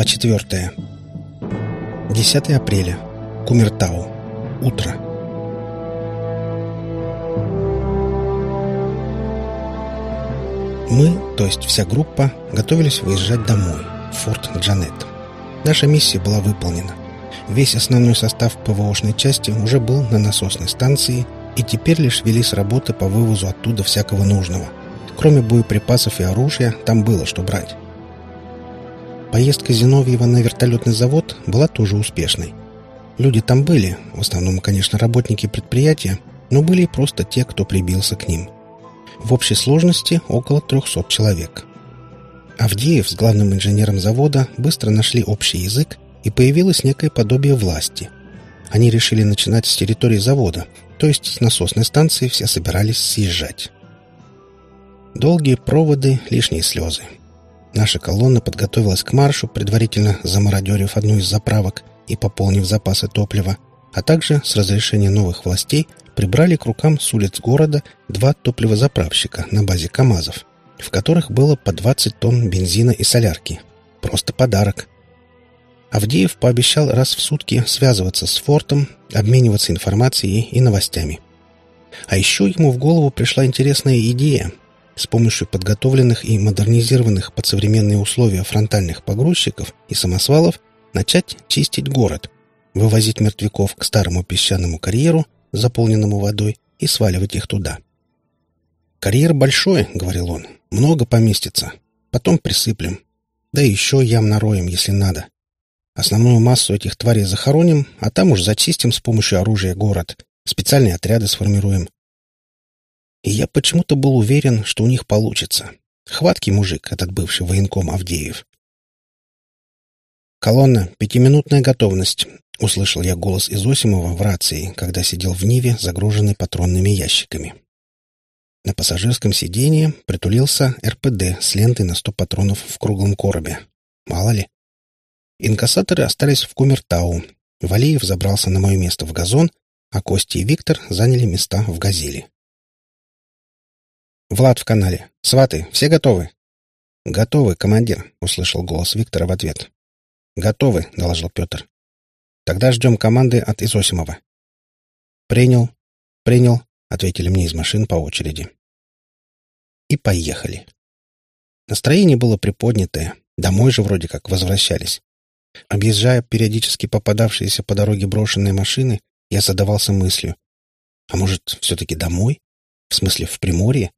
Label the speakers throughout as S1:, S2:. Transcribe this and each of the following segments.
S1: Глава 4. 10 апреля. Кумертау. Утро. Мы, то есть вся группа, готовились выезжать домой, в форт Джанет. Наша миссия была выполнена. Весь основной состав ПВОшной части уже был на насосной станции, и теперь лишь велись работы по вывозу оттуда всякого нужного. Кроме боеприпасов и оружия, там было что брать. Поездка Зиновьева на вертолетный завод была тоже успешной. Люди там были, в основном, конечно, работники предприятия, но были и просто те, кто прибился к ним. В общей сложности около 300 человек. Авдеев с главным инженером завода быстро нашли общий язык, и появилось некое подобие власти. Они решили начинать с территории завода, то есть с насосной станции все собирались съезжать. Долгие проводы, лишние слезы. Наша колонна подготовилась к маршу, предварительно замародерив одну из заправок и пополнив запасы топлива, а также с разрешения новых властей прибрали к рукам с улиц города два топливозаправщика на базе КАМАЗов, в которых было по 20 тонн бензина и солярки. Просто подарок. Авдеев пообещал раз в сутки связываться с фортом, обмениваться информацией и новостями. А еще ему в голову пришла интересная идея с помощью подготовленных и модернизированных под современные условия фронтальных погрузчиков и самосвалов начать чистить город, вывозить мертвяков к старому песчаному карьеру, заполненному водой, и сваливать их туда. «Карьер большой», — говорил он, — «много поместится. Потом присыплем. Да еще ям нароем, если надо. Основную массу этих тварей захороним, а там уж зачистим с помощью оружия город. Специальные отряды сформируем. И я почему-то был уверен, что у них получится. Хваткий мужик, этот бывший военком Авдеев. «Колонна, пятиминутная готовность», — услышал я голос Изосимова в рации, когда сидел в Ниве, загруженный патронными ящиками. На пассажирском сиденье притулился РПД с лентой на сто патронов в круглом коробе. Мало ли. Инкассаторы остались в Кумертау. Валиев забрался на мое место в газон, а Костя и Виктор заняли места в «Газели». «Влад в канале. Сваты, все готовы?» «Готовы, командир», — услышал голос Виктора в ответ. «Готовы», — доложил Петр. «Тогда ждем команды от Изосимова». «Принял. Принял», — ответили мне из машин по очереди. И поехали. Настроение было приподнятое. Домой же вроде как возвращались. Объезжая периодически попадавшиеся по дороге брошенные машины, я задавался мыслью. А может, все-таки домой? В смысле, в Приморье?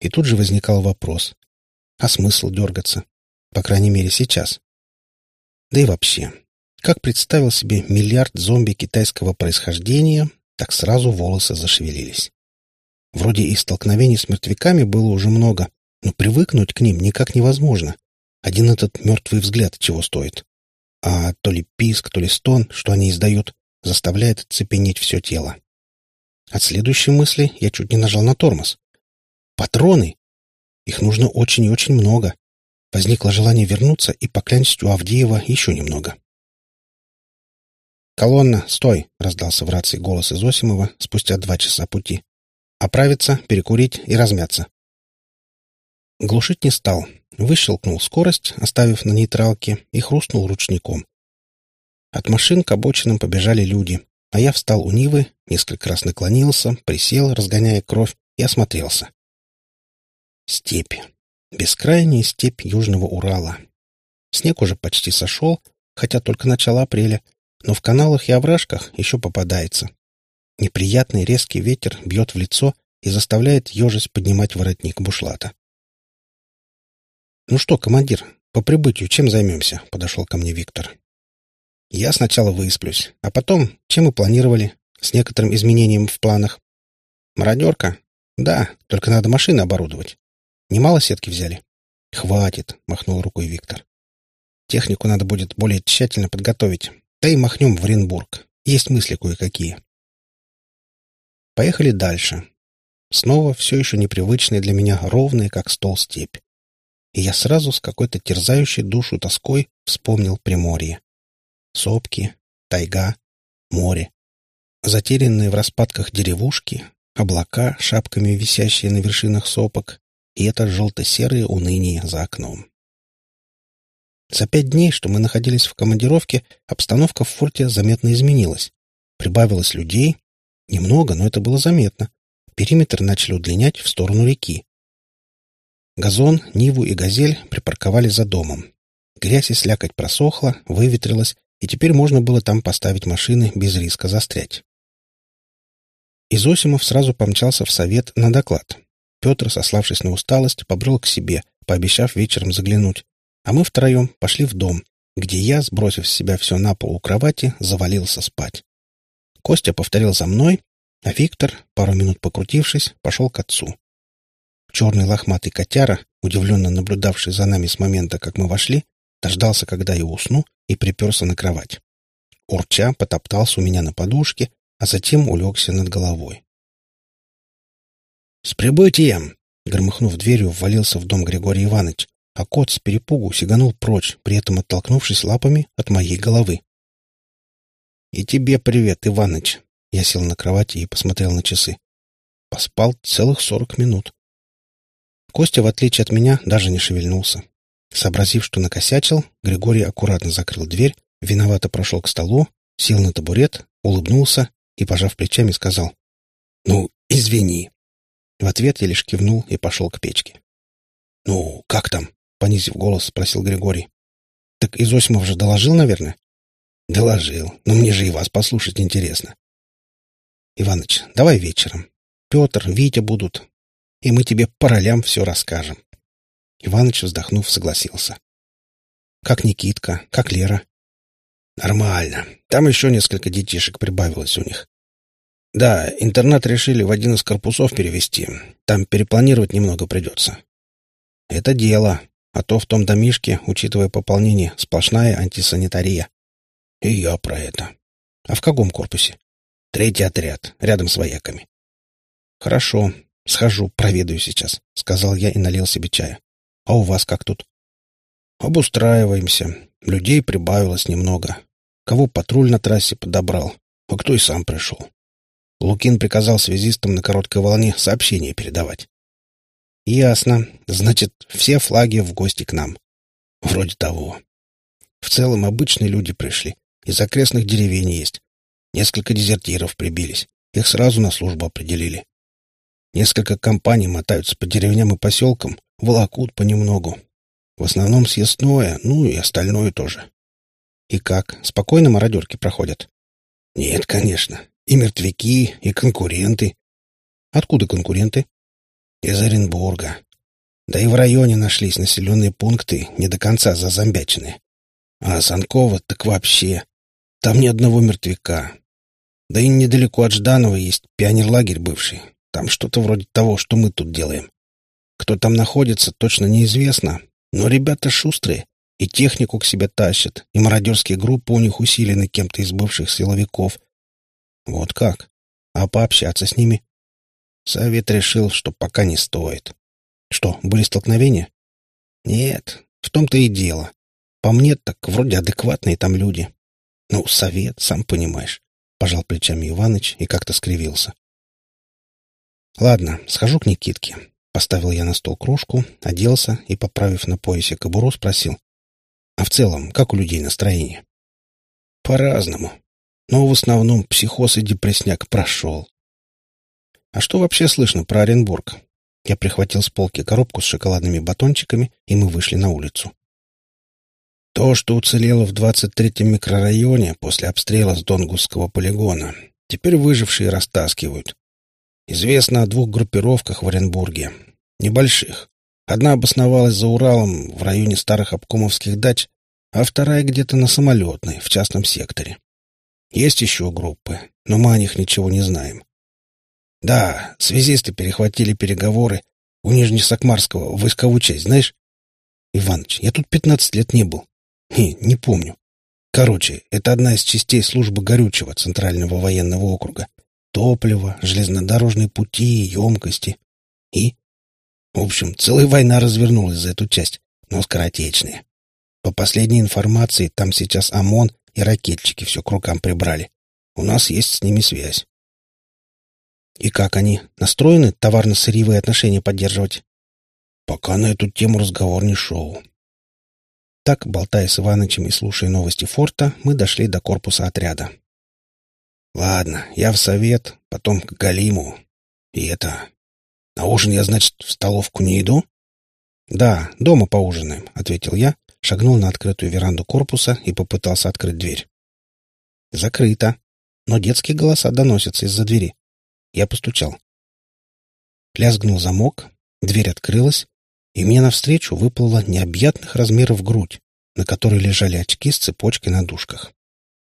S1: И тут же возникал вопрос. А смысл дергаться? По крайней мере, сейчас. Да и вообще, как представил себе миллиард зомби китайского происхождения, так сразу волосы зашевелились. Вроде и столкновений с мертвяками было уже много, но привыкнуть к ним никак невозможно. Один этот мертвый взгляд чего стоит. А то ли писк, то ли стон, что они издают, заставляет цепенеть все тело. От следующей мысли я чуть не нажал на тормоз. Патроны! Их нужно очень и очень много. Возникло желание вернуться и поклянчить у Авдеева еще немного. «Колонна, стой!» — раздался в рации голос Изосимова спустя два часа пути. «Оправиться, перекурить и размяться». Глушить не стал. Выщелкнул скорость, оставив на нейтралке, и хрустнул ручником. От машин к обочинам побежали люди, а я встал у Нивы, несколько раз наклонился, присел, разгоняя кровь, и осмотрелся. Степь. Бескрайняя степь Южного Урала. Снег уже почти сошел, хотя только начало апреля, но в каналах и овражках еще попадается. Неприятный резкий ветер бьет в лицо и заставляет ежесть поднимать воротник бушлата. «Ну что, командир, по прибытию чем займемся?» — подошел ко мне Виктор. «Я сначала высплюсь, а потом, чем мы планировали, с некоторым изменением в планах. Мародерка? Да, только надо машины оборудовать. Немало сетки взяли? Хватит, махнул рукой Виктор. Технику надо будет более тщательно подготовить. Да и махнем в Оренбург. Есть мысли кое-какие. Поехали дальше. Снова все еще непривычные для меня ровные, как стол степь. И я сразу с какой-то терзающей душу тоской вспомнил Приморье. Сопки, тайга, море. Затерянные в распадках деревушки, облака, шапками висящие на вершинах сопок, и это желто-серое уныние за окном. За пять дней, что мы находились в командировке, обстановка в форте заметно изменилась. Прибавилось людей. Немного, но это было заметно. Периметр начали удлинять в сторону реки. Газон, Ниву и Газель припарковали за домом. Грязь и слякоть просохла, выветрилась, и теперь можно было там поставить машины без риска застрять. Изосимов сразу помчался в совет на доклад. Петр, сославшись на усталость, побрел к себе, пообещав вечером заглянуть, а мы втроем пошли в дом, где я, сбросив с себя все на пол у кровати, завалился спать. Костя повторил за мной, а Виктор, пару минут покрутившись, пошел к отцу. Черный лохматый котяра, удивленно наблюдавший за нами с момента, как мы вошли, дождался, когда я усну, и приперся на кровать. Урча потоптался у меня на подушке, а затем улегся над головой. «С прибытием!» Громыхнув дверью, ввалился в дом Григорий Иванович, а кот с перепугу сиганул прочь, при этом оттолкнувшись лапами от моей головы. «И тебе привет, Иваныч!» Я сел на кровати и посмотрел на часы. Поспал целых сорок минут. Костя, в отличие от меня, даже не шевельнулся. Сообразив, что накосячил, Григорий аккуратно закрыл дверь, виновато прошел к столу, сел на табурет, улыбнулся и, пожав плечами, сказал «Ну, извини». В ответ я лишь кивнул и пошел к печке. «Ну, как там?» — понизив голос, спросил Григорий. «Так Изосимов же доложил, наверное?» «Доложил. Но мне же и вас послушать интересно». «Иваныч, давай вечером. Петр, Витя будут. И мы тебе по ролям все расскажем». Иваныч, вздохнув, согласился. «Как Никитка? Как Лера?» «Нормально. Там еще несколько детишек прибавилось у них. Да, интернат решили в один из корпусов перевести. Там перепланировать немного придется. Это дело. А то в том домишке, учитывая пополнение, сплошная антисанитария. И я про это. А в каком корпусе? Третий отряд, рядом с вояками. Хорошо, схожу, проведаю сейчас, сказал я и налил себе чая. А у вас как тут? Обустраиваемся. Людей прибавилось немного. Кого патруль на трассе подобрал, а кто и сам пришел. Лукин приказал связистам на короткой волне сообщение передавать. Ясно. Значит, все флаги в гости к нам. Вроде того. В целом обычные люди пришли. Из окрестных деревень есть. Несколько дезертиров прибились. Их сразу на службу определили. Несколько компаний мотаются по деревням и поселкам, волокут понемногу. В основном съестное, ну и остальное тоже. И как, спокойно мародерки проходят? Нет, конечно. И мертвяки, и конкуренты. Откуда конкуренты? Из Оренбурга. Да и в районе нашлись населенные пункты, не до конца зазомбяченные. А Санкова так вообще. Там ни одного мертвяка. Да и недалеко от Жданова есть пионерлагерь бывший. Там что-то вроде того, что мы тут делаем. Кто там находится, точно неизвестно. Но ребята шустрые. И технику к себе тащат, и мародерские группы у них усилены кем-то из бывших силовиков, вот как? А пообщаться с ними? Совет решил, что пока не стоит. Что, были столкновения? Нет, в том-то и дело. По мне, так вроде адекватные там люди. Ну, совет, сам понимаешь. Пожал плечами Иваныч и как-то скривился. Ладно, схожу к Никитке. Поставил я на стол кружку, оделся и, поправив на поясе кобуру, спросил. А в целом, как у людей настроение? По-разному но в основном психоз и депресняк прошел. А что вообще слышно про Оренбург? Я прихватил с полки коробку с шоколадными батончиками, и мы вышли на улицу. То, что уцелело в 23-м микрорайоне после обстрела с Донгусского полигона, теперь выжившие растаскивают. Известно о двух группировках в Оренбурге. Небольших. Одна обосновалась за Уралом в районе старых обкомовских дач, а вторая где-то на самолетной, в частном секторе. Есть еще группы, но мы о них ничего не знаем. Да, связисты перехватили переговоры у Нижнесакмарского войсковую часть, знаешь? Иваныч, я тут пятнадцать лет не был. Не, не помню. Короче, это одна из частей службы горючего Центрального военного округа. Топливо, железнодорожные пути, емкости. И? В общем, целая война развернулась за эту часть, но скоротечная. По последней информации, там сейчас ОМОН и ракетчики все к рукам прибрали. У нас есть с ними связь. И как они? Настроены товарно-сырьевые отношения поддерживать? Пока на эту тему разговор не шел. Так, болтая с Иванычем и слушая новости форта, мы дошли до корпуса отряда. «Ладно, я в совет, потом к Галиму. И это... На ужин я, значит, в столовку не иду?» «Да, дома поужинаем», — ответил я, шагнул на открытую веранду корпуса и попытался открыть дверь. «Закрыто. Но детские голоса доносятся из-за двери. Я постучал. Лязгнул замок, дверь открылась, и мне навстречу выплыла необъятных размеров грудь, на которой лежали очки с цепочкой на дужках.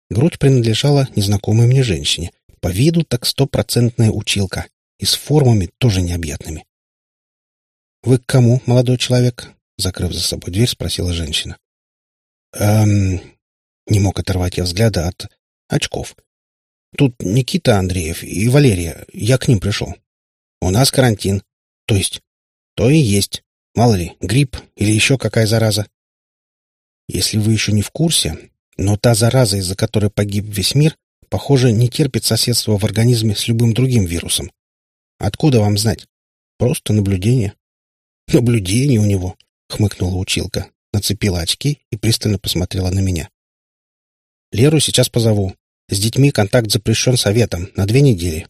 S1: Грудь принадлежала незнакомой мне женщине, по виду так стопроцентная училка, и с формами тоже необъятными. «Вы к кому, молодой человек?» — закрыв за собой дверь, спросила женщина. «Эм...» — не мог оторвать я взгляда от очков. «Тут Никита Андреев и Валерия. Я к ним пришел. У нас карантин. То есть? То и есть. Мало ли, грипп или еще какая зараза. Если вы еще не в курсе, но та зараза, из-за которой погиб весь мир, похоже, не терпит соседства в организме с любым другим вирусом. Откуда вам знать? Просто наблюдение. Наблюдение у него, хмыкнула училка, нацепила очки и пристально посмотрела на меня. Леру сейчас позову. С детьми контакт запрещен советом на две недели.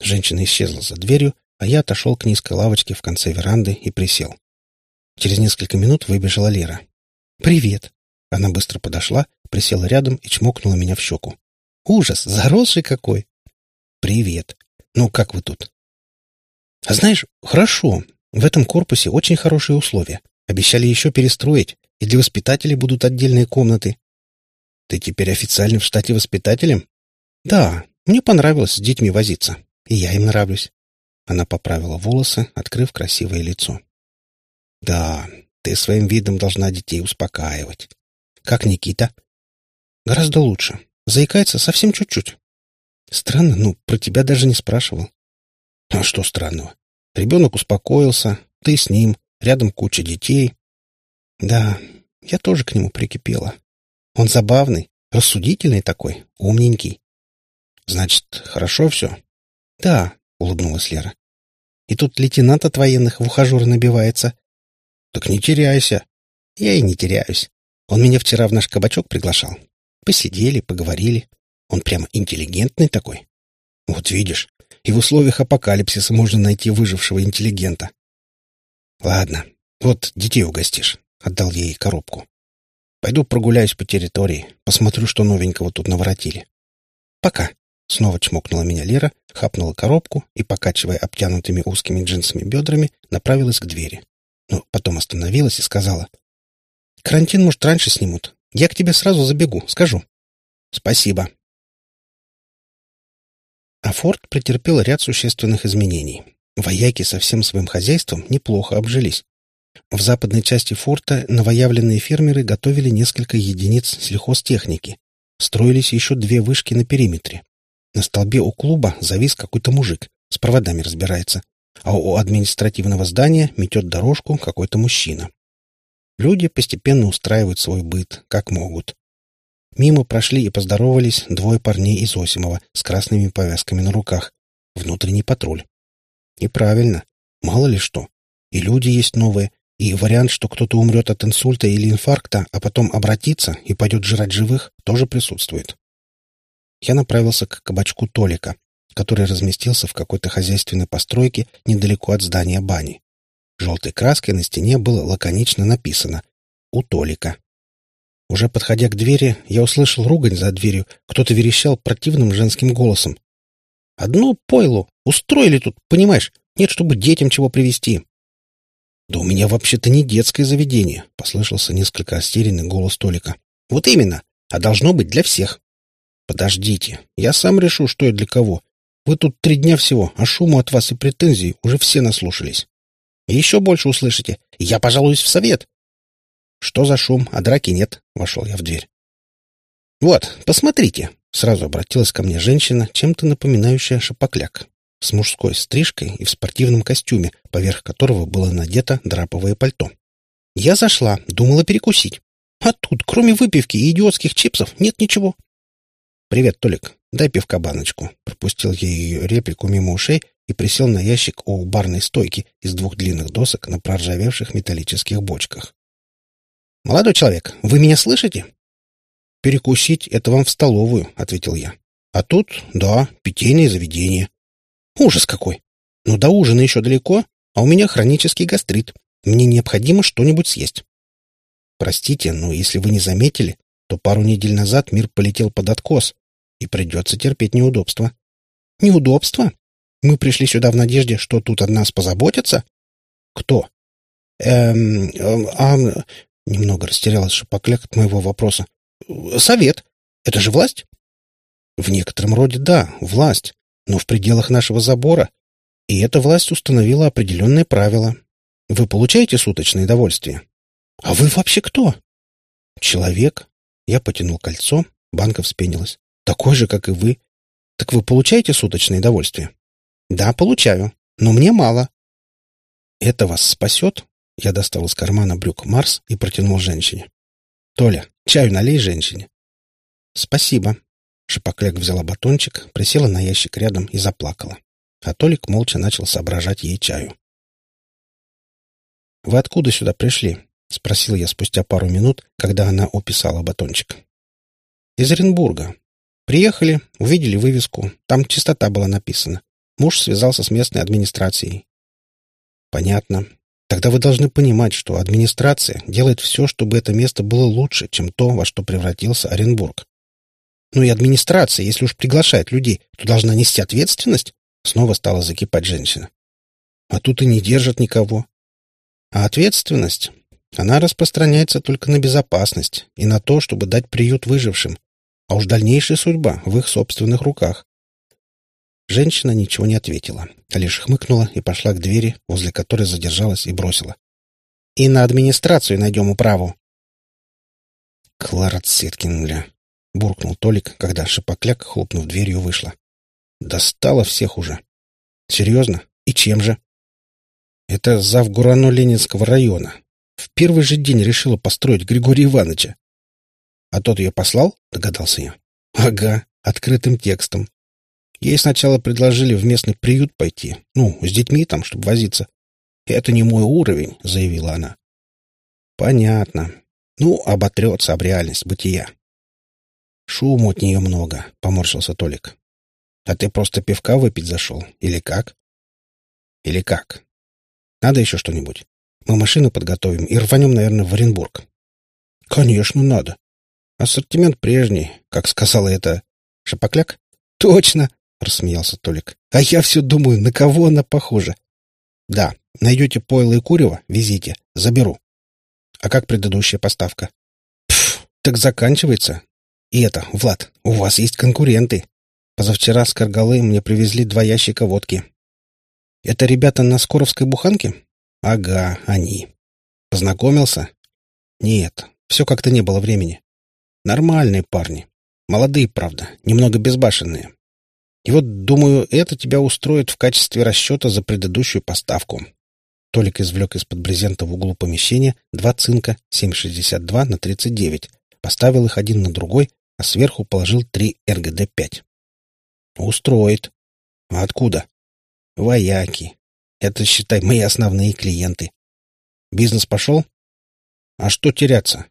S1: Женщина исчезла за дверью, а я отошел к низкой лавочке в конце веранды и присел. Через несколько минут выбежала Лера. «Привет!» Она быстро подошла, присела рядом и чмокнула меня в щеку. «Ужас! Заросший какой!» «Привет! Ну, как вы тут?» «А знаешь, хорошо. В этом корпусе очень хорошие условия. Обещали еще перестроить, и для воспитателей будут отдельные комнаты. Ты теперь официально в штате воспитателем? Да, мне понравилось с детьми возиться. И я им нравлюсь. Она поправила волосы, открыв красивое лицо. Да, ты своим видом должна детей успокаивать. Как Никита? Гораздо лучше. Заикается совсем чуть-чуть. Странно, ну, про тебя даже не спрашивал. А что странного? Ребенок успокоился, ты с ним, рядом куча детей. Да, я тоже к нему прикипела. Он забавный, рассудительный такой, умненький. Значит, хорошо все? Да, улыбнулась Лера. И тут лейтенант от военных в ухажеры набивается. Так не теряйся. Я и не теряюсь. Он меня вчера в наш кабачок приглашал. Посидели, поговорили. Он прямо интеллигентный такой. Вот видишь, и в условиях апокалипсиса можно найти выжившего интеллигента. Ладно, вот детей угостишь. Отдал ей коробку. Пойду прогуляюсь по территории, посмотрю, что новенького тут наворотили. Пока. Снова чмокнула меня Лера, хапнула коробку и, покачивая обтянутыми узкими джинсами бедрами, направилась к двери. Но потом остановилась и сказала. «Карантин, может, раньше снимут. Я к тебе сразу забегу, скажу». «Спасибо». А форт претерпел ряд существенных изменений. Вояки со всем своим хозяйством неплохо обжились. В западной части форта новоявленные фермеры готовили несколько единиц сельхозтехники. Строились еще две вышки на периметре. На столбе у клуба завис какой-то мужик, с проводами разбирается, а у административного здания метет дорожку какой-то мужчина. Люди постепенно устраивают свой быт, как могут. Мимо прошли и поздоровались двое парней из Осимова с красными повязками на руках. Внутренний патруль. И правильно. Мало ли что. И люди есть новые, и вариант, что кто-то умрет от инсульта или инфаркта, а потом обратится и пойдет жрать живых, тоже присутствует. Я направился к кабачку Толика, который разместился в какой-то хозяйственной постройке недалеко от здания бани. Желтой краской на стене было лаконично написано «У Толика». Уже подходя к двери, я услышал ругань за дверью. Кто-то верещал противным женским голосом. «Одно пойло! Устроили тут, понимаешь? Нет, чтобы детям чего привезти. «Да у меня вообще-то не детское заведение», — послышался несколько растерянный голос Толика. «Вот именно. А должно быть для всех». «Подождите. Я сам решу, что и для кого. Вы тут три дня всего, а шуму от вас и претензий уже все наслушались. И еще больше услышите. Я пожалуюсь в совет». «Что за шум? А драки нет», — вошел я в дверь. «Вот, посмотрите», — сразу обратилась ко мне женщина, чем-то напоминающая шапокляк с мужской стрижкой и в спортивном костюме, поверх которого было надето драповое пальто. Я зашла, думала перекусить. А тут, кроме выпивки и идиотских чипсов, нет ничего. «Привет, Толик. Дай пивка баночку». Пропустил я ее реплику мимо ушей и присел на ящик у барной стойки из двух длинных досок на проржавевших металлических бочках. «Молодой человек, вы меня слышите?» «Перекусить — это вам в столовую», — ответил я. «А тут, да, питейное заведение». «Ужас какой! Но до ужина еще далеко, а у меня хронический гастрит. Мне необходимо что-нибудь съесть». «Простите, но если вы не заметили, то пару недель назад мир полетел под откос, и придется терпеть неудобства». «Неудобства? Мы пришли сюда в надежде, что тут от нас позаботятся?» «Кто?» «Эм... эм а, Немного растерялась Шапокляк от моего вопроса. «Совет. Это же власть?» «В некотором роде да, власть, но в пределах нашего забора. И эта власть установила определенные правила. Вы получаете суточное довольствие?» «А вы вообще кто?» «Человек». Я потянул кольцо, банка вспенилась. «Такой же, как и вы. Так вы получаете суточное довольствие?» «Да, получаю. Но мне мало». «Это вас спасет?» Я достал из кармана брюк Марс и протянул женщине. «Толя, чаю налей женщине». «Спасибо». Шипокляк взяла батончик, присела на ящик рядом и заплакала. А Толик молча начал соображать ей чаю. «Вы откуда сюда пришли?» — спросил я спустя пару минут, когда она описала батончик. «Из Оренбурга. Приехали, увидели вывеску. Там чистота была написана. Муж связался с местной администрацией». «Понятно. Тогда вы должны понимать, что администрация делает все, чтобы это место было лучше, чем то, во что превратился Оренбург. Ну и администрация, если уж приглашает людей, то должна нести ответственность. Снова стала закипать женщина. А тут и не держат никого. А ответственность, она распространяется только на безопасность и на то, чтобы дать приют выжившим. А уж дальнейшая судьба в их собственных руках. Женщина ничего не ответила, а лишь хмыкнула и пошла к двери, возле которой задержалась и бросила. «И на администрацию найдем управу». «Клара Циткин, буркнул Толик, когда шипокляк, хлопнув дверью, вышла. «Достала всех уже». «Серьезно? И чем же?» «Это зав Гурано-Ленинского района. В первый же день решила построить Григория Ивановича». «А тот ее послал?» — догадался я. «Ага, открытым текстом. Ей сначала предложили в местный приют пойти, ну, с детьми там, чтобы возиться. «Это не мой уровень», — заявила она. «Понятно. Ну, оботрется об реальность бытия». «Шуму от нее много», — поморщился Толик. «А ты просто пивка выпить зашел? Или как?» «Или как? Надо еще что-нибудь? Мы машину подготовим и рванем, наверное, в Оренбург». «Конечно, надо. Ассортимент прежний, как сказала это Шапокляк?» «Точно!» — рассмеялся Толик. «А я все думаю, на кого она похожа?» «Да, найдете пойло и курево, везите, заберу». «А как предыдущая поставка?» «Пф, так заканчивается. И это, Влад, у вас есть конкуренты. Позавчера с Каргалы мне привезли два ящика водки». «Это ребята на Скоровской буханке?» «Ага, они». «Познакомился?» «Нет, все как-то не было времени. Нормальные парни. Молодые, правда, немного безбашенные. И вот, думаю, это тебя устроит в качестве расчета за предыдущую поставку. Толик извлек из-под брезента в углу помещения два цинка 7,62 на 39, поставил их один на другой, а сверху положил три РГД-5. Устроит. А откуда? Вояки. Это, считай, мои основные клиенты. Бизнес пошел? А что теряться?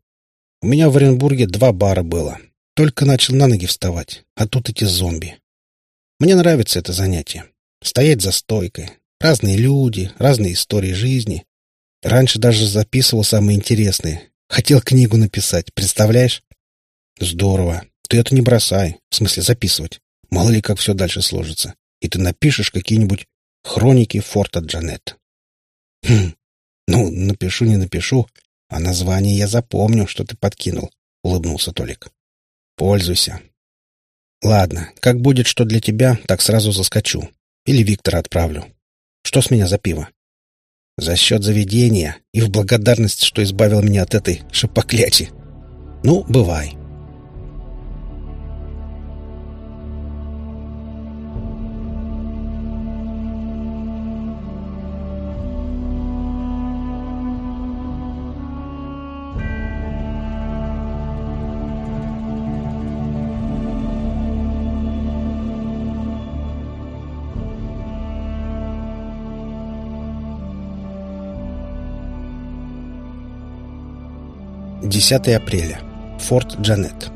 S1: У меня в Оренбурге два бара было. Только начал на ноги вставать, а тут эти зомби. Мне нравится это занятие. Стоять за стойкой. Разные люди, разные истории жизни. Раньше даже записывал самые интересные. Хотел книгу написать, представляешь? Здорово. Ты это не бросай. В смысле записывать. Мало ли как все дальше сложится. И ты напишешь какие-нибудь хроники форта Джанет. Хм. Ну, напишу, не напишу. А название я запомню, что ты подкинул. Улыбнулся Толик. Пользуйся. Ладно, как будет что для тебя, так сразу заскочу. Или Виктора отправлю. Что с меня за пиво? За счет заведения и в благодарность, что избавил меня от этой шипоклячи. Ну, бывай. 10 апреля. Форт Джанет.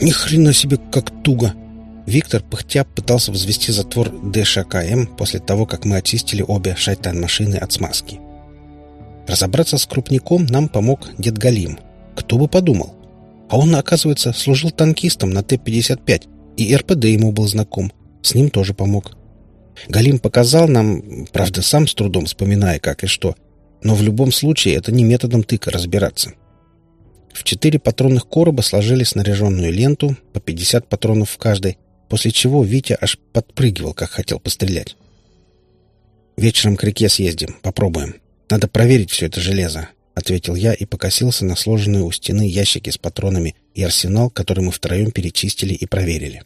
S1: Ни хрена себе, как туго! Виктор, пыхтя, пытался взвести затвор ДШКМ после того, как мы очистили обе шайтан-машины от смазки. Разобраться с крупником нам помог дед Галим. Кто бы подумал. А он, оказывается, служил танкистом на Т-55, и РПД ему был знаком. С ним тоже помог. Галим показал нам, правда, сам с трудом вспоминая, как и что, но в любом случае это не методом тыка разбираться. В четыре патронных короба сложили снаряженную ленту, по 50 патронов в каждой, после чего Витя аж подпрыгивал, как хотел пострелять. «Вечером к реке съездим, попробуем. Надо проверить все это железо», — ответил я и покосился на сложенные у стены ящики с патронами и арсенал, который мы втроем перечистили и проверили.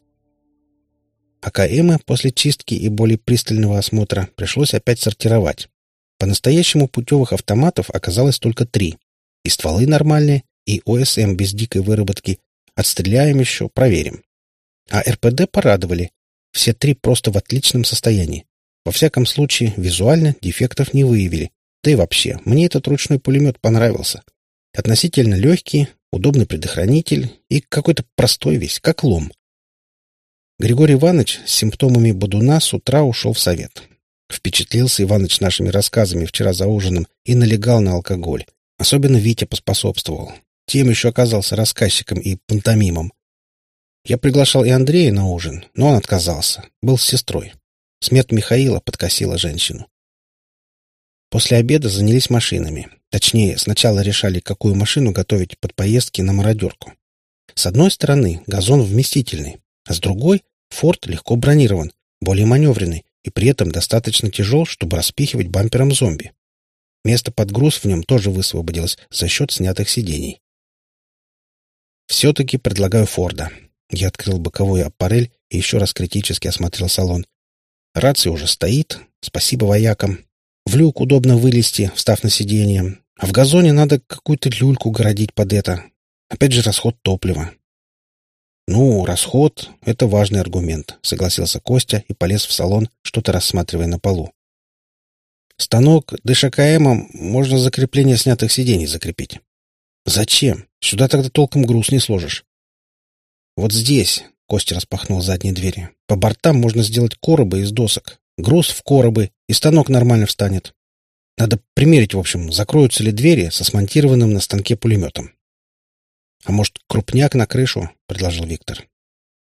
S1: АКМы после чистки и более пристального осмотра пришлось опять сортировать. По-настоящему путевых автоматов оказалось только три. И стволы нормальные, и ОСМ без дикой выработки. Отстреляем еще, проверим. А РПД порадовали. Все три просто в отличном состоянии. Во всяком случае, визуально дефектов не выявили. Да и вообще, мне этот ручной пулемет понравился. Относительно легкий, удобный предохранитель и какой-то простой весь, как лом. Григорий Иванович с симптомами бодуна с утра ушел в совет. Впечатлился Иваныч нашими рассказами вчера за ужином и налегал на алкоголь. Особенно Витя поспособствовал. Тем еще оказался рассказчиком и пантомимом. Я приглашал и Андрея на ужин, но он отказался. Был с сестрой. Смерть Михаила подкосила женщину. После обеда занялись машинами. Точнее, сначала решали, какую машину готовить под поездки на мародерку. С одной стороны, газон вместительный, а с другой форт легко бронирован, более маневренный и при этом достаточно тяжел, чтобы распихивать бампером зомби. Место под груз в нем тоже высвободилось за счет снятых сидений. «Все-таки предлагаю Форда». Я открыл боковую аппарель и еще раз критически осмотрел салон. Рация уже стоит, спасибо воякам. В люк удобно вылезти, встав на сиденье. А в газоне надо какую-то люльку городить под это. Опять же расход топлива. «Ну, расход — это важный аргумент», — согласился Костя и полез в салон, что-то рассматривая на полу. «Станок ДШКМом можно закрепление снятых сидений закрепить». «Зачем? Сюда тогда толком груз не сложишь». «Вот здесь», — Костя распахнул задние двери, — «по бортам можно сделать коробы из досок. Груз в коробы, и станок нормально встанет. Надо примерить, в общем, закроются ли двери со смонтированным на станке пулеметом. «А может, крупняк на крышу?» — предложил Виктор.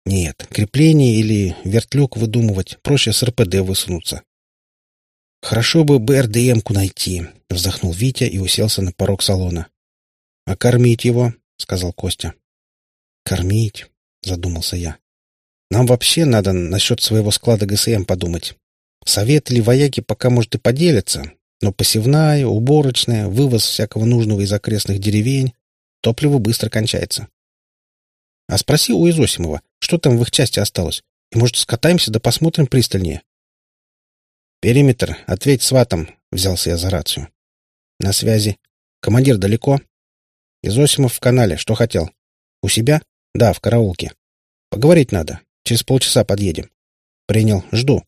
S1: «Нет, крепление или вертлюк выдумывать. Проще с РПД высунуться». «Хорошо бы БРДМ-ку найти», — вздохнул Витя и уселся на порог салона. «А кормить его?» — сказал Костя. «Кормить?» — задумался я. «Нам вообще надо насчет своего склада ГСМ подумать. Совет или вояки пока, может, и поделятся, но посевная, уборочная, вывоз всякого нужного из окрестных деревень Топливо быстро кончается. А спроси у Изосимова, что там в их части осталось, и, может, скатаемся да посмотрим пристальнее. «Периметр, ответь сватом», — взялся я за рацию. «На связи. Командир далеко?» «Изосимов в канале. Что хотел?» «У себя?» «Да, в караулке. Поговорить надо. Через полчаса подъедем». «Принял. Жду».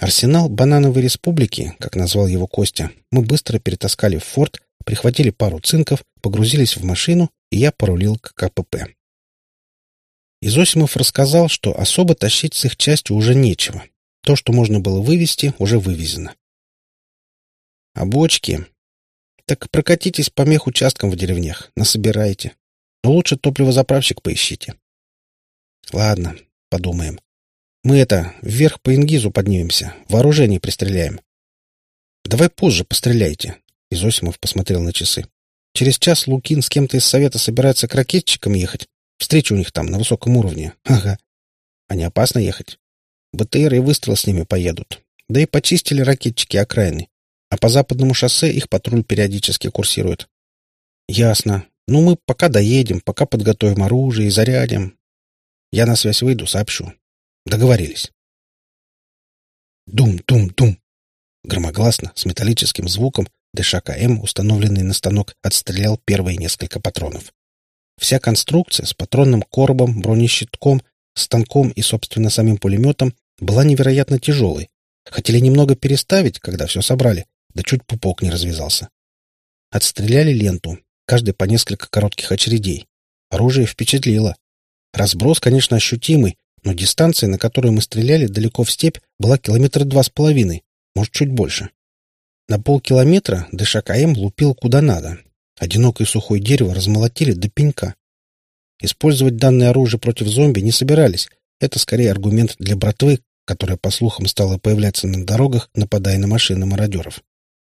S1: Арсенал Банановой Республики, как назвал его Костя, мы быстро перетаскали в форт прихватили пару цинков, погрузились в машину, и я порулил к КПП. Изосимов рассказал, что особо тащить с их частью уже нечего. То, что можно было вывезти, уже вывезено. А бочки? Так прокатитесь по мех-участкам в деревнях, насобирайте. Но лучше топливозаправщик поищите. Ладно, подумаем. Мы это, вверх по Ингизу поднимемся, вооружение пристреляем. Давай позже постреляйте, Изосимов посмотрел на часы. «Через час Лукин с кем-то из совета собирается к ракетчикам ехать. Встреча у них там, на высоком уровне. Ага. А не опасно ехать? БТР и выстрел с ними поедут. Да и почистили ракетчики окраины. А по западному шоссе их патруль периодически курсирует. Ясно. Ну, мы пока доедем, пока подготовим оружие и зарядим. Я на связь выйду, сообщу. Договорились. Дум-дум-дум. Громогласно, с металлическим звуком, ДШКМ, установленный на станок, отстрелял первые несколько патронов. Вся конструкция с патронным коробом, бронещитком, станком и, собственно, самим пулеметом была невероятно тяжелой. Хотели немного переставить, когда все собрали, да чуть пупок не развязался. Отстреляли ленту, каждый по несколько коротких очередей. Оружие впечатлило. Разброс, конечно, ощутимый, но дистанция, на которую мы стреляли далеко в степь, была километра два с половиной, может, чуть больше. На полкилометра ДШКМ лупил куда надо. Одинокое сухое дерево размолотили до пенька. Использовать данное оружие против зомби не собирались. Это скорее аргумент для братвы, которая, по слухам, стала появляться на дорогах, нападая на машины мародеров.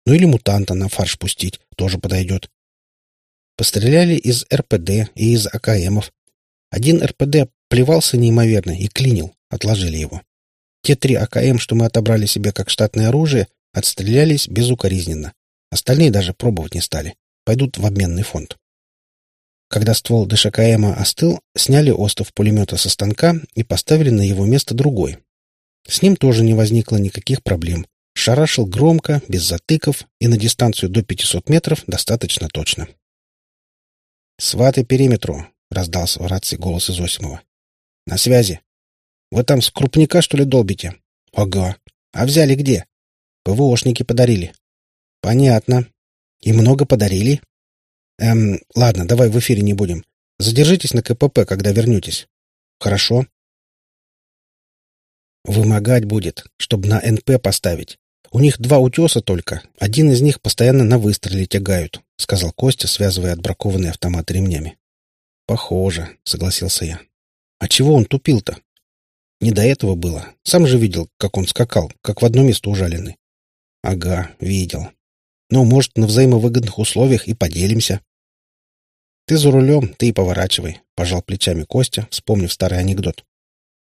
S1: Ну или мутанта на фарш пустить, тоже подойдет. Постреляли из РПД и из АКМов. Один РПД плевался неимоверно и клинил, отложили его. Те три АКМ, что мы отобрали себе как штатное оружие, отстрелялись безукоризненно. Остальные даже пробовать не стали. Пойдут в обменный фонд. Когда ствол ДШКМа остыл, сняли остов пулемета со станка и поставили на его место другой. С ним тоже не возникло никаких проблем. Шарашил громко, без затыков, и на дистанцию до 500 метров достаточно точно. «Сваты периметру!» — раздался в рации голос Изосимова. «На связи. Вы там с крупника, что ли, долбите?» «Ага. А взяли где?» «ПВОшники подарили». «Понятно. И много подарили?» «Эм, ладно, давай в эфире не будем. Задержитесь на КПП, когда вернетесь». «Хорошо». «Вымогать будет, чтобы на НП поставить. У них два утеса только. Один из них постоянно на выстреле тягают», — сказал Костя, связывая отбракованный автомат ремнями. «Похоже», — согласился я. «А чего он тупил-то?» «Не до этого было. Сам же видел, как он скакал, как в одно место ужаленный». «Ага, видел. Ну, может, на взаимовыгодных условиях и поделимся». «Ты за рулем, ты и поворачивай», — пожал плечами Костя, вспомнив старый анекдот.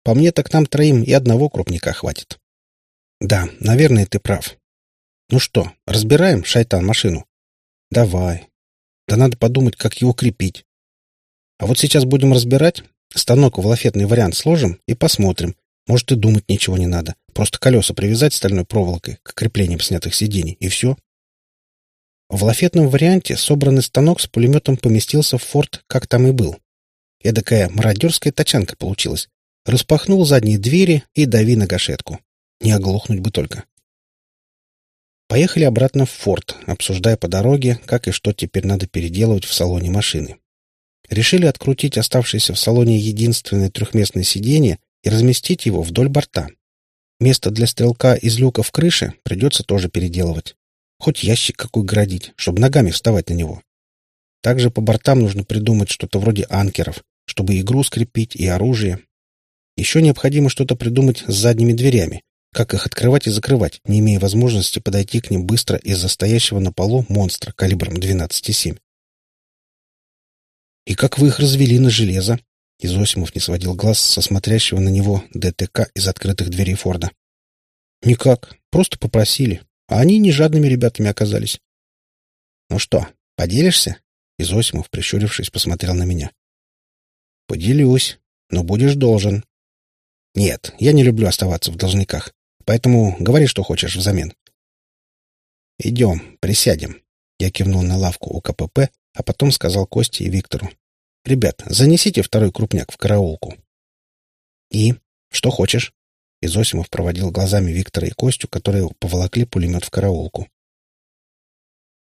S1: «По мне так нам троим и одного крупника хватит». Да, наверное, ты прав. Ну что, разбираем, шайтан, машину? Давай. Да надо подумать, как его крепить. А вот сейчас будем разбирать. Станок в лафетный вариант сложим и посмотрим. Может, и думать ничего не надо. Просто колеса привязать стальной проволокой к креплениям снятых сидений, и все. В лафетном варианте собранный станок с пулеметом поместился в форт, как там и был. Эдакая мародерская тачанка получилась. Распахнул задние двери и дави на гашетку. Не оглохнуть бы только. Поехали обратно в форт, обсуждая по дороге, как и что теперь надо переделывать в салоне машины. Решили открутить оставшееся в салоне единственное трехместное сиденье и разместить его вдоль борта. Место для стрелка из люка в крыше придется тоже переделывать. Хоть ящик какой градить, чтобы ногами вставать на него. Также по бортам нужно придумать что-то вроде анкеров, чтобы игру скрепить, и оружие. Еще необходимо что-то придумать с задними дверями, как их открывать и закрывать, не имея возможности подойти к ним быстро из-за стоящего на полу монстра калибром 12,7? «И как вы их развели на железо?» Изосимов не сводил глаз со смотрящего на него ДТК из открытых дверей Форда. «Никак. Просто попросили. А они не жадными ребятами оказались». «Ну что, поделишься?» Изосимов, прищурившись, посмотрел на меня. «Поделюсь, но будешь должен». «Нет, я не люблю оставаться в должниках. Поэтому говори, что хочешь взамен. «Идем, присядем». Я кивнул на лавку у КПП, а потом сказал Косте и Виктору. «Ребят, занесите второй крупняк в караулку». «И? Что хочешь?» Изосимов проводил глазами Виктора и Костю, которые поволокли пулемет в караулку.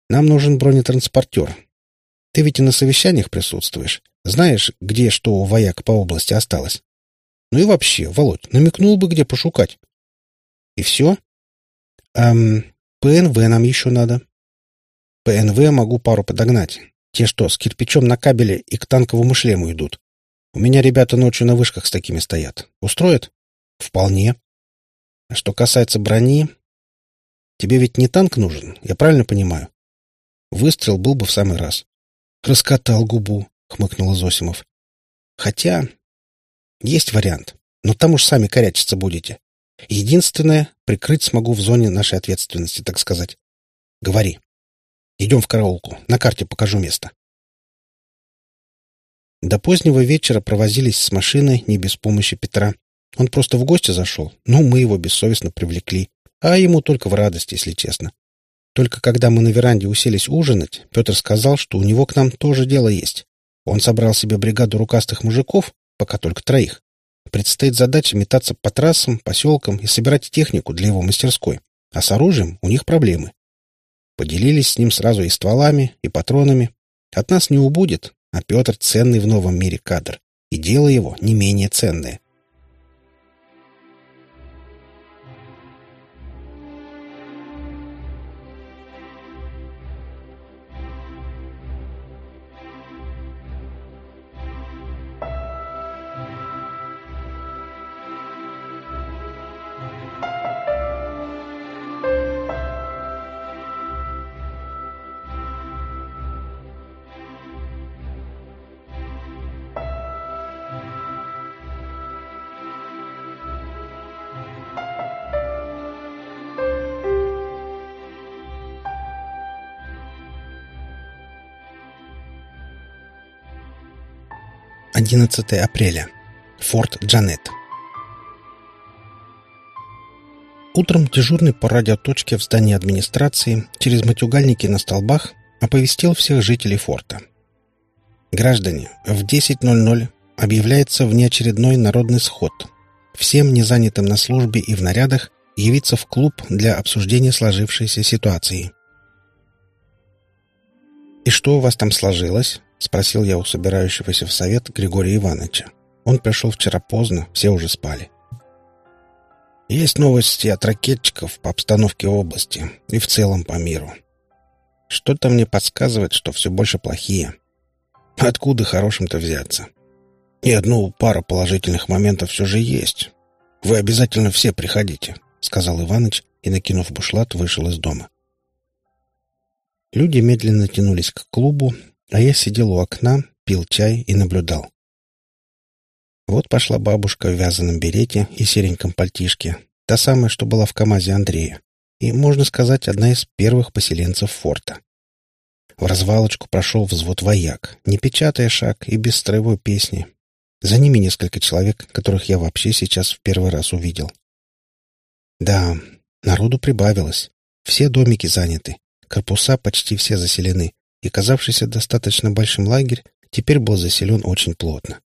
S1: «Нам нужен бронетранспортер. Ты ведь и на совещаниях присутствуешь. Знаешь, где что у вояк по области осталось? Ну и вообще, Володь, намекнул бы, где пошукать. И все? Эм, ПНВ нам еще надо. ПНВ могу пару подогнать. Те, что с кирпичом на кабеле и к танковому шлему идут. У меня ребята ночью на вышках с такими стоят. Устроят? Вполне. А что касается брони... Тебе ведь не танк нужен, я правильно понимаю? Выстрел был бы в самый раз. Раскатал губу, хмыкнул Зосимов. Хотя... Есть вариант, но там уж сами корячиться будете. Единственное, прикрыть смогу в зоне нашей ответственности, так сказать. Говори. Идем в караулку. На карте покажу место. До позднего вечера провозились с машиной не без помощи Петра. Он просто в гости зашел, ну, мы его бессовестно привлекли. А ему только в радость, если честно. Только когда мы на веранде уселись ужинать, Петр сказал, что у него к нам тоже дело есть. Он собрал себе бригаду рукастых мужиков, пока только троих, Предстоит задача метаться по трассам, поселкам и собирать технику для его мастерской. А с оружием у них проблемы. Поделились с ним сразу и стволами, и патронами. От нас не убудет, а Петр ценный в новом мире кадр, и дело его не менее ценное. 11 апреля. Форт Джанет. Утром дежурный по радиоточке в здании администрации через матюгальники на столбах оповестил всех жителей форта. Граждане, в 10.00 объявляется внеочередной народный сход. Всем незанятым на службе и в нарядах явиться в клуб для обсуждения сложившейся ситуации. «И что у вас там сложилось?» — спросил я у собирающегося в совет Григория Ивановича. Он пришел вчера поздно, все уже спали. Есть новости от ракетчиков по обстановке области и в целом по миру. Что-то мне подсказывает, что все больше плохие. Откуда хорошим-то взяться? И одну пару положительных моментов все же есть. Вы обязательно все приходите, — сказал Иваныч и, накинув бушлат, вышел из дома. Люди медленно тянулись к клубу, а я сидел у окна, пил чай и наблюдал. Вот пошла бабушка в вязаном берете и сереньком пальтишке, та самая, что была в КамАЗе Андрея, и, можно сказать, одна из первых поселенцев форта. В развалочку прошел взвод вояк, не печатая шаг и без строевой песни. За ними несколько человек, которых я вообще сейчас в первый раз увидел. Да, народу прибавилось. Все домики заняты, корпуса почти все заселены, и казавшийся достаточно большим лагерь теперь был заселен очень плотно.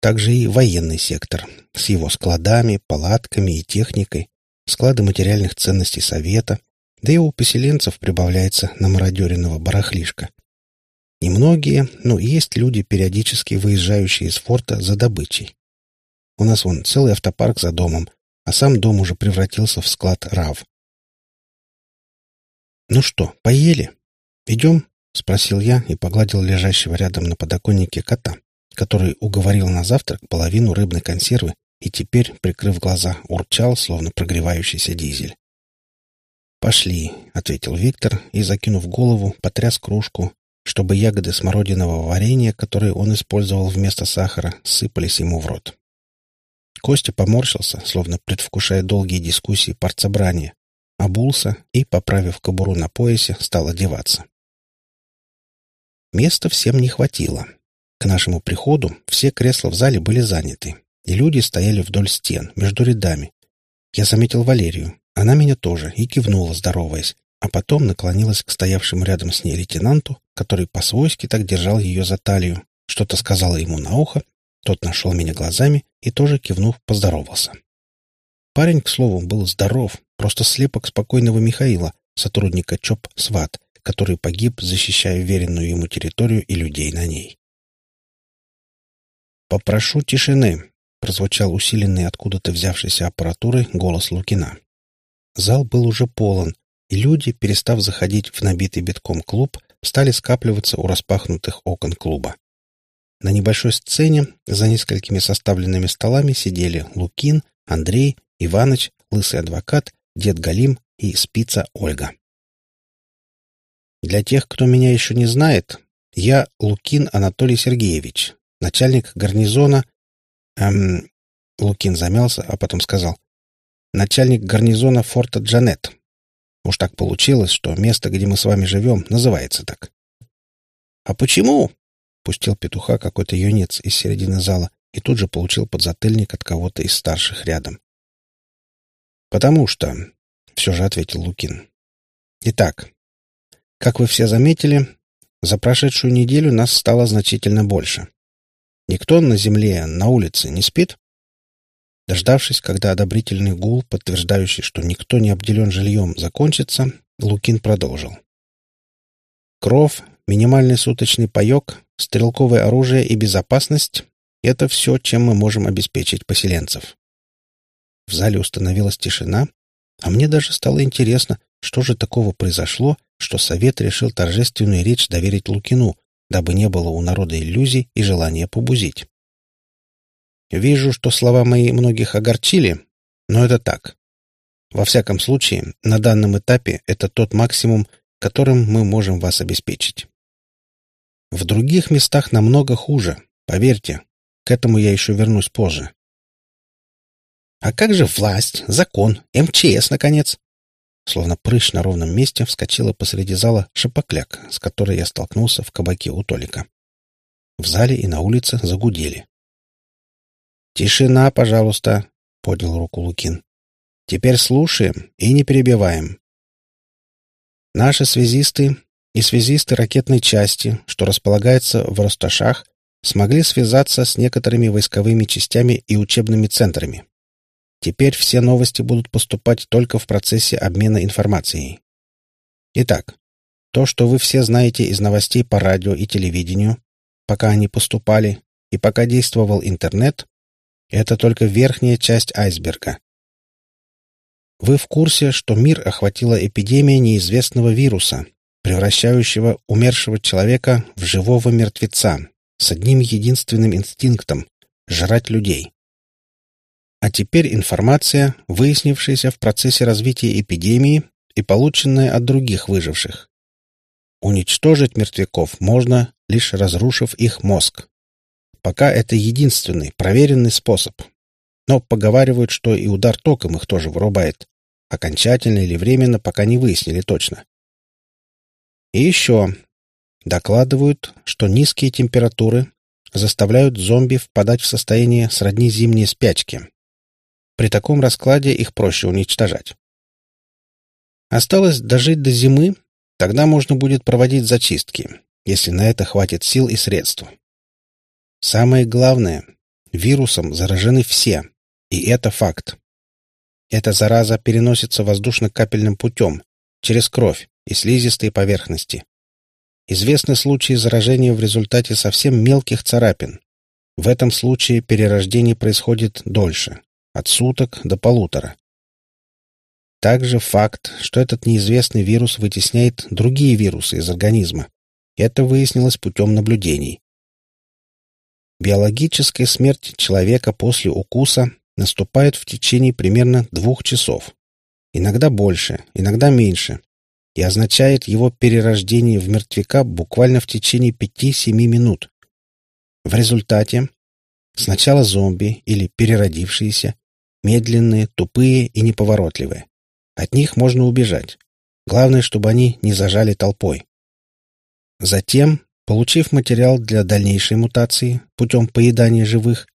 S1: Также и военный сектор с его складами, палатками и техникой, склады материальных ценностей Совета, да и у поселенцев прибавляется на мародеренного барахлишка. Немногие, но есть люди, периодически выезжающие из форта за добычей. У нас вон целый автопарк за домом, а сам дом уже превратился в склад РАВ. «Ну что, поели?» «Идем?» — спросил я и погладил лежащего рядом на подоконнике кота, который уговорил на завтрак половину рыбной консервы и теперь, прикрыв глаза, урчал, словно прогревающийся дизель. «Пошли», — ответил Виктор и, закинув голову, потряс кружку, чтобы ягоды смородинового варенья, которые он использовал вместо сахара, сыпались ему в рот. Костя поморщился, словно предвкушая долгие дискуссии партсобрания, обулся и, поправив кобуру на поясе, стал одеваться. Места всем не хватило. К нашему приходу все кресла в зале были заняты, и люди стояли вдоль стен, между рядами. Я заметил Валерию. Она меня тоже и кивнула, здороваясь, а потом наклонилась к стоявшему рядом с ней лейтенанту, который по-свойски так держал ее за талию, что-то сказала ему на ухо, тот нашел меня глазами и тоже, кивнув, поздоровался. Парень, к слову, был здоров, просто слепок спокойного Михаила, сотрудника ЧОП «СВАТ», который погиб, защищая веренную ему территорию и людей на ней. «Попрошу тишины», — прозвучал усиленный откуда-то взявшейся аппаратурой голос Лукина. Зал был уже полон, и люди, перестав заходить в набитый битком клуб, стали скапливаться у распахнутых окон клуба. На небольшой сцене за несколькими составленными столами сидели Лукин, Андрей, Иваныч, Лысый адвокат, Дед Галим и Спица Ольга. Для тех, кто меня еще не знает, я Лукин Анатолий Сергеевич, начальник гарнизона... Эм... Лукин замялся, а потом сказал. Начальник гарнизона форта Джанет. Уж так получилось, что место, где мы с вами живем, называется так. «А почему?» — пустил петуха какой-то юнец из середины зала и тут же получил подзатыльник от кого-то из старших рядом. «Потому что...» — все же ответил Лукин. «Итак, как вы все заметили, за прошедшую неделю нас стало значительно больше. Никто на земле, на улице не спит? Дождавшись, когда одобрительный гул, подтверждающий, что никто не обделен жильем, закончится, Лукин продолжил. Кров, минимальный суточный паек, стрелковое оружие и безопасность — это все, чем мы можем обеспечить поселенцев. В зале установилась тишина, а мне даже стало интересно, что же такого произошло, что Совет решил торжественную речь доверить Лукину, дабы не было у народа иллюзий и желания побузить. Вижу, что слова мои многих огорчили, но это так. Во всяком случае, на данном этапе это тот максимум, которым мы можем вас обеспечить. В других местах намного хуже, поверьте. К этому я еще вернусь позже. А как же власть, закон, МЧС, наконец? Словно прыщ на ровном месте вскочила посреди зала шапокляк, с которой я столкнулся в кабаке у Толика. В зале и на улице загудели. «Тишина, пожалуйста», — поднял руку Лукин. «Теперь слушаем и не перебиваем. Наши связисты и связисты ракетной части, что располагается в Росташах, смогли связаться с некоторыми войсковыми частями и учебными центрами. Теперь все новости будут поступать только в процессе обмена информацией. Итак, то, что вы все знаете из новостей по радио и телевидению, пока они поступали и пока действовал интернет, это только верхняя часть айсберга. Вы в курсе, что мир охватила эпидемия неизвестного вируса, превращающего умершего человека в живого мертвеца с одним единственным инстинктом — жрать людей. А теперь информация, выяснившаяся в процессе развития эпидемии и полученная от других выживших. Уничтожить мертвяков можно, лишь разрушив их мозг. Пока это единственный, проверенный способ. Но поговаривают, что и удар током их тоже вырубает. Окончательно или временно, пока не выяснили точно. И еще. Докладывают, что низкие температуры заставляют зомби впадать в состояние сродни зимней спячки. При таком раскладе их проще уничтожать. Осталось дожить до зимы, тогда можно будет проводить зачистки, если на это хватит сил и средств. Самое главное — вирусом заражены все, и это факт. Эта зараза переносится воздушно-капельным путем, через кровь и слизистые поверхности. Известны случаи заражения в результате совсем мелких царапин. В этом случае перерождение происходит дольше от суток до полутора. Также факт, что этот неизвестный вирус вытесняет другие вирусы из организма. Это выяснилось путем наблюдений. Биологическая смерть человека после укуса наступает в течение примерно двух часов. Иногда больше, иногда меньше. И означает его перерождение в мертвяка буквально в течение 5-7 минут. В результате сначала зомби или переродившиеся Медленные, тупые и неповоротливые. От них можно убежать. Главное, чтобы они не зажали толпой. Затем, получив материал для дальнейшей мутации путем поедания живых,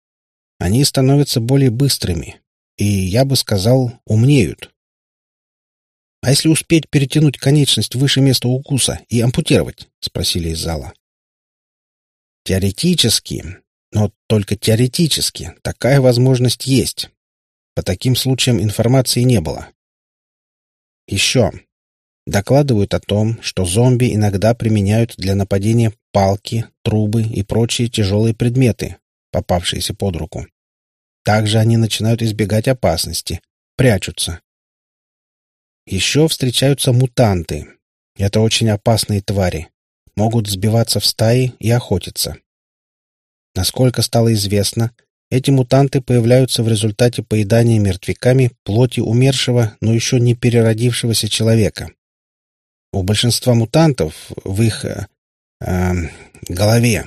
S1: они становятся более быстрыми и, я бы сказал, умнеют. «А если успеть перетянуть конечность выше места укуса и ампутировать?» — спросили из зала. «Теоретически, но только теоретически, такая возможность есть. По таким случаям информации не было. Еще. Докладывают о том, что зомби иногда применяют для нападения палки, трубы и прочие тяжелые предметы, попавшиеся под руку. Также они начинают избегать опасности, прячутся. Еще встречаются мутанты. Это очень опасные твари. Могут сбиваться в стаи и охотиться. Насколько стало известно, эти мутанты появляются в результате поедания мертвяками плоти умершего, но еще не переродившегося человека. У большинства мутантов в их э, э, голове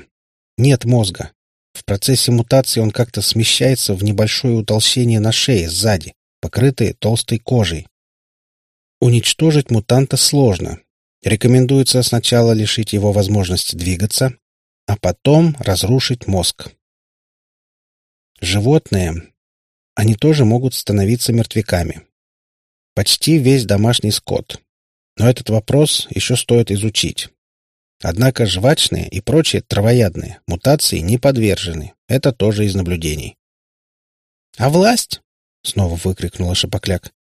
S1: нет мозга. В процессе мутации он как-то смещается в небольшое утолщение на шее сзади, покрытое толстой кожей. Уничтожить мутанта сложно. Рекомендуется сначала лишить его возможности двигаться, а потом разрушить мозг. Животные. Они тоже могут становиться мертвяками. Почти весь домашний скот. Но этот вопрос еще стоит изучить. Однако жвачные и прочие травоядные мутации не подвержены. Это тоже из наблюдений. «А власть?» — снова выкрикнула Шапокляк.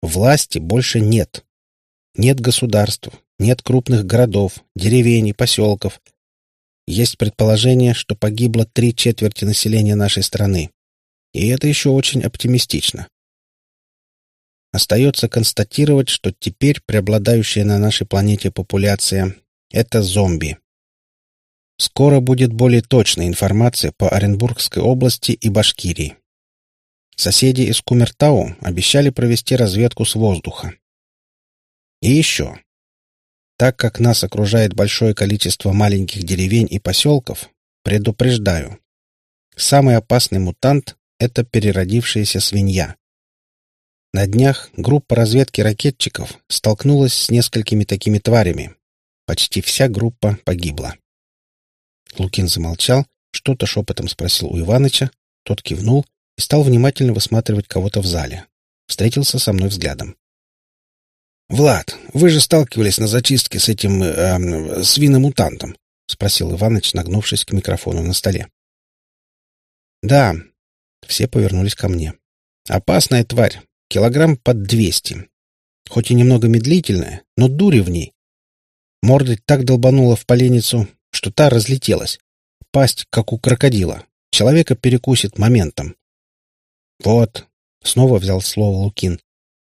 S1: «Власти больше нет. Нет государств, нет крупных городов, деревень и поселков. Есть предположение, что погибло три четверти населения нашей страны. И это еще очень оптимистично. Остается констатировать, что теперь преобладающая на нашей планете популяция — это зомби. Скоро будет более точная информация по Оренбургской области и Башкирии. Соседи из Кумертау обещали провести разведку с воздуха. И еще. Так как нас окружает большое количество маленьких деревень и поселков, предупреждаю. Самый опасный мутант — это переродившаяся свинья. На днях группа разведки ракетчиков столкнулась с несколькими такими тварями. Почти вся группа погибла. Лукин замолчал, что-то шепотом спросил у Иваныча, тот кивнул и стал внимательно высматривать кого-то в зале. Встретился со мной взглядом. «Влад, вы же сталкивались на зачистке с этим... Э, свиномутантом?» — спросил Иваныч, нагнувшись к микрофону на столе. «Да». Все повернулись ко мне. «Опасная тварь. Килограмм под двести. Хоть и немного медлительная, но дури в ней. Мордой так долбанула в поленницу, что та разлетелась. Пасть, как у крокодила. Человека перекусит моментом. Вот, снова взял слово Лукин.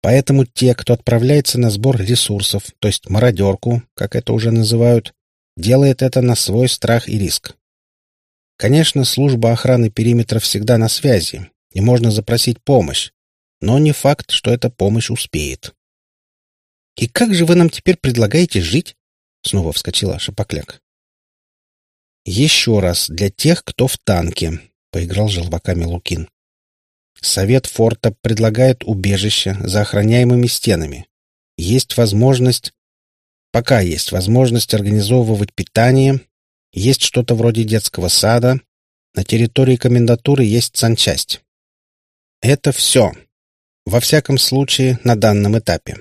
S1: Поэтому те, кто отправляется на сбор ресурсов, то есть мародерку, как это уже называют, делает это на свой страх и риск. Конечно, служба охраны периметра всегда на связи, и можно запросить помощь, но не факт, что эта помощь успеет. «И как же вы нам теперь предлагаете жить?» — снова вскочила Шапокляк. «Еще раз для тех, кто в танке», — поиграл желваками Лукин. Совет форта предлагает убежище за охраняемыми стенами. Есть возможность... Пока есть возможность организовывать питание, есть что-то вроде детского сада, на территории комендатуры есть санчасть. Это все. Во всяком случае, на данном этапе.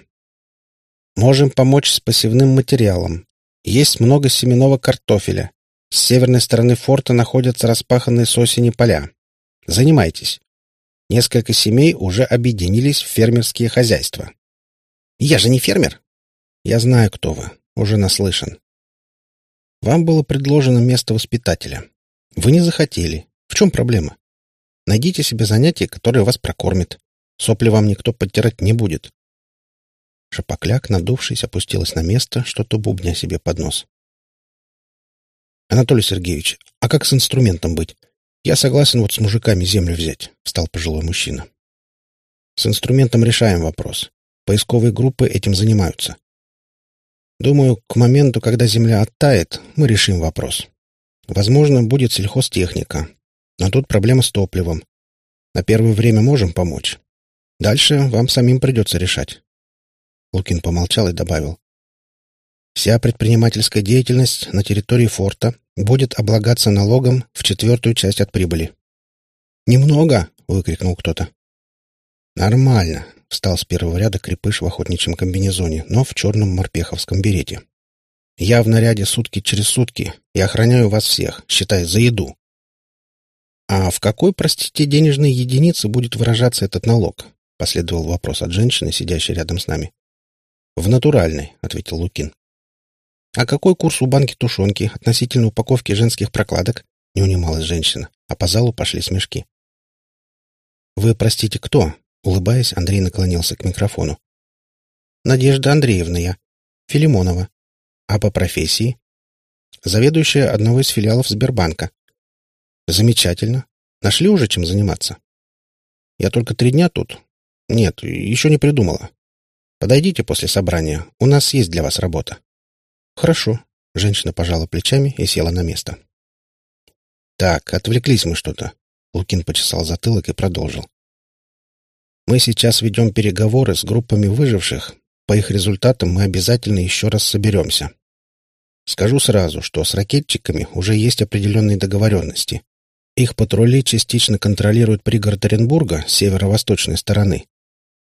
S1: Можем помочь с посевным материалом. Есть много семенного картофеля. С северной стороны форта находятся распаханные с осени поля. Занимайтесь. Несколько семей уже объединились в фермерские хозяйства. «Я же не фермер!» «Я знаю, кто вы. Уже наслышан. Вам было предложено место воспитателя. Вы не захотели. В чем проблема? Найдите себе занятие, которое вас прокормит. Сопли вам никто подтирать не будет». Шапокляк, надувшись, опустилась на место, что-то бубня себе под нос. «Анатолий Сергеевич, а как с инструментом быть? «Я согласен вот с мужиками землю взять», — встал пожилой мужчина. «С инструментом решаем вопрос. Поисковые группы этим занимаются. Думаю, к моменту, когда земля оттает, мы решим вопрос. Возможно, будет сельхозтехника. Но тут проблема с топливом. На первое время можем помочь. Дальше вам самим придется решать». Лукин помолчал и добавил. «Вся предпринимательская деятельность на территории форта будет облагаться налогом в четвертую часть от прибыли. «Немного!» — выкрикнул кто-то. «Нормально!» — встал с первого ряда крепыш в охотничьем комбинезоне, но в черном морпеховском берете. «Я в наряде сутки через сутки и охраняю вас всех, считай, за еду». «А в какой, простите, денежной единице будет выражаться этот налог?» — последовал вопрос от женщины, сидящей рядом с нами. «В натуральной», — ответил Лукин. «А какой курс у банки тушенки относительно упаковки женских прокладок?» — не унималась женщина, а по залу пошли смешки. «Вы, простите, кто?» — улыбаясь, Андрей наклонился к микрофону. «Надежда Андреевна я. Филимонова. А по профессии?» «Заведующая одного из филиалов Сбербанка». «Замечательно. Нашли уже чем заниматься?» «Я только три дня тут. Нет, еще не придумала. Подойдите после собрания. У нас есть для вас работа». «Хорошо». Женщина пожала плечами и села на место. «Так, отвлеклись мы что-то». Лукин почесал затылок и продолжил. «Мы сейчас ведем переговоры с группами выживших. По их результатам мы обязательно еще раз соберемся. Скажу сразу, что с ракетчиками уже есть определенные договоренности. Их патрули частично контролируют пригород Оренбурга с северо-восточной стороны.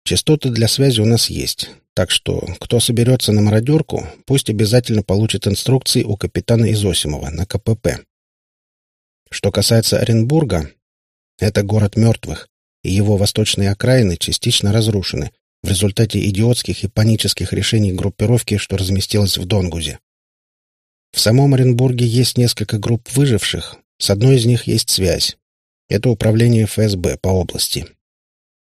S1: Частоты для связи у нас есть, так что, кто соберется на мародерку, пусть обязательно получит инструкции у капитана Изосимова на КПП. Что касается Оренбурга, это город мертвых, и его восточные окраины частично разрушены, в результате идиотских и панических решений группировки, что разместилась в Донгузе. В самом Оренбурге есть несколько групп выживших, с одной из них есть связь. Это управление ФСБ по области.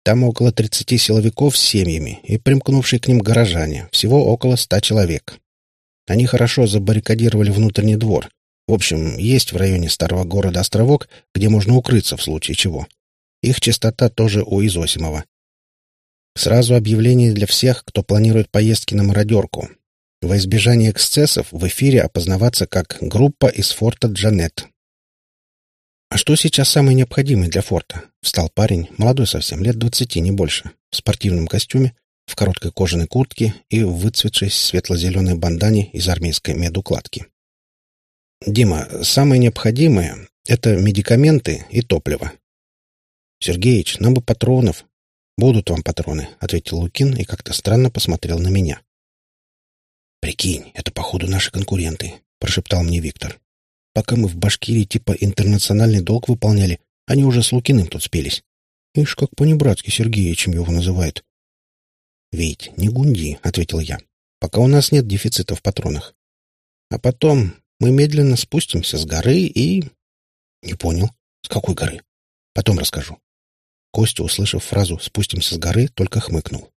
S1: Там около 30 силовиков с семьями и примкнувшие к ним горожане, всего около 100 человек. Они хорошо забаррикадировали внутренний двор. В общем, есть в районе старого города островок, где можно укрыться в случае чего. Их частота тоже у Изосимова. Сразу объявление для всех, кто планирует поездки на мародерку. Во избежание эксцессов в эфире опознаваться как группа из форта Джанет. «А что сейчас самое необходимое для форта?» Встал парень, молодой совсем, лет двадцати, не больше, в спортивном костюме, в короткой кожаной куртке и в выцветшей светло-зеленой бандане из армейской медукладки. «Дима, самое необходимое — это медикаменты и топливо». «Сергеич, нам бы патронов». «Будут вам патроны», — ответил Лукин и как-то странно посмотрел на меня. «Прикинь, это, походу, наши конкуренты», — прошептал мне Виктор. «Пока мы в Башкирии типа интернациональный долг выполняли, они уже с Лукиным тут спелись. Ишь, как по-небратски Сергеичем его называют». «Вить, не гунди», — ответил я, — «пока у нас нет дефицита в патронах. А потом мы медленно спустимся с горы и...» «Не понял. С какой горы?» «Потом расскажу». Костя, услышав фразу «спустимся с горы», только хмыкнул.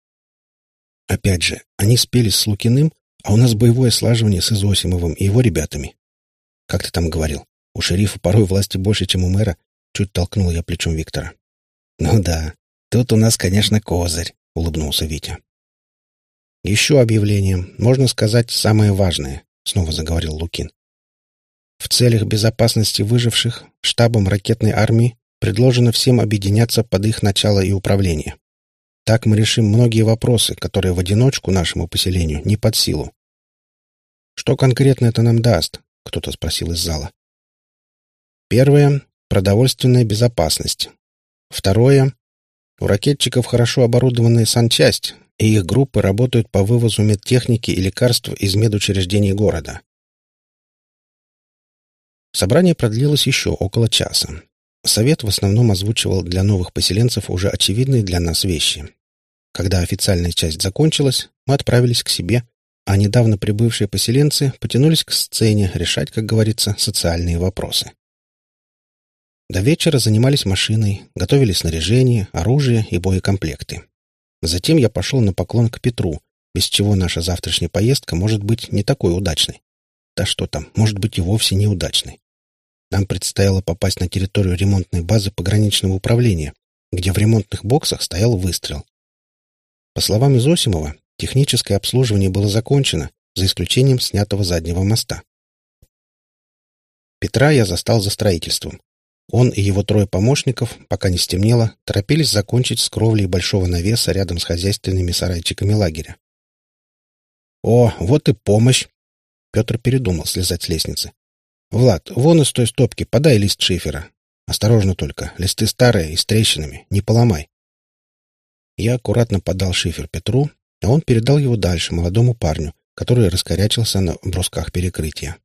S1: Опять же, они спелись с Лукиным, а у нас боевое слаживание с Изосимовым и его ребятами. Как ты там говорил, у шерифа порой власти больше, чем у мэра, чуть толкнул я плечом Виктора. Ну да, тут у нас, конечно, козырь, улыбнулся Витя. Еще объявление, можно сказать, самое важное, снова заговорил Лукин. В целях безопасности выживших штабом ракетной армии предложено всем объединяться под их начало и управление. Так мы решим многие вопросы, которые в одиночку нашему поселению не под силу. Что конкретно это нам даст? Кто-то спросил из зала. Первое — продовольственная безопасность. Второе — у ракетчиков хорошо оборудованная санчасть, и их группы работают по вывозу медтехники и лекарств из медучреждений города. Собрание продлилось еще около часа. Совет в основном озвучивал для новых поселенцев уже очевидные для нас вещи. Когда официальная часть закончилась, мы отправились к себе, а недавно прибывшие поселенцы потянулись к сцене решать, как говорится, социальные вопросы. До вечера занимались машиной, готовили снаряжение, оружие и боекомплекты. Затем я пошел на поклон к Петру, без чего наша завтрашняя поездка может быть не такой удачной. Да что там, может быть и вовсе неудачной. Нам предстояло попасть на территорию ремонтной базы пограничного управления, где в ремонтных боксах стоял выстрел. По словам Изосимова, техническое обслуживание было закончено, за исключением снятого заднего моста. Петра я застал за строительством. Он и его трое помощников, пока не стемнело, торопились закончить с кровлей большого навеса рядом с хозяйственными сарайчиками лагеря. «О, вот и помощь!» Петр передумал слезать с лестницы. «Влад, вон из той стопки подай лист шифера. Осторожно только, листы старые и с трещинами, не поломай». Я аккуратно подал шифер Петру, а он передал его дальше молодому парню, который раскорячился на брусках перекрытия.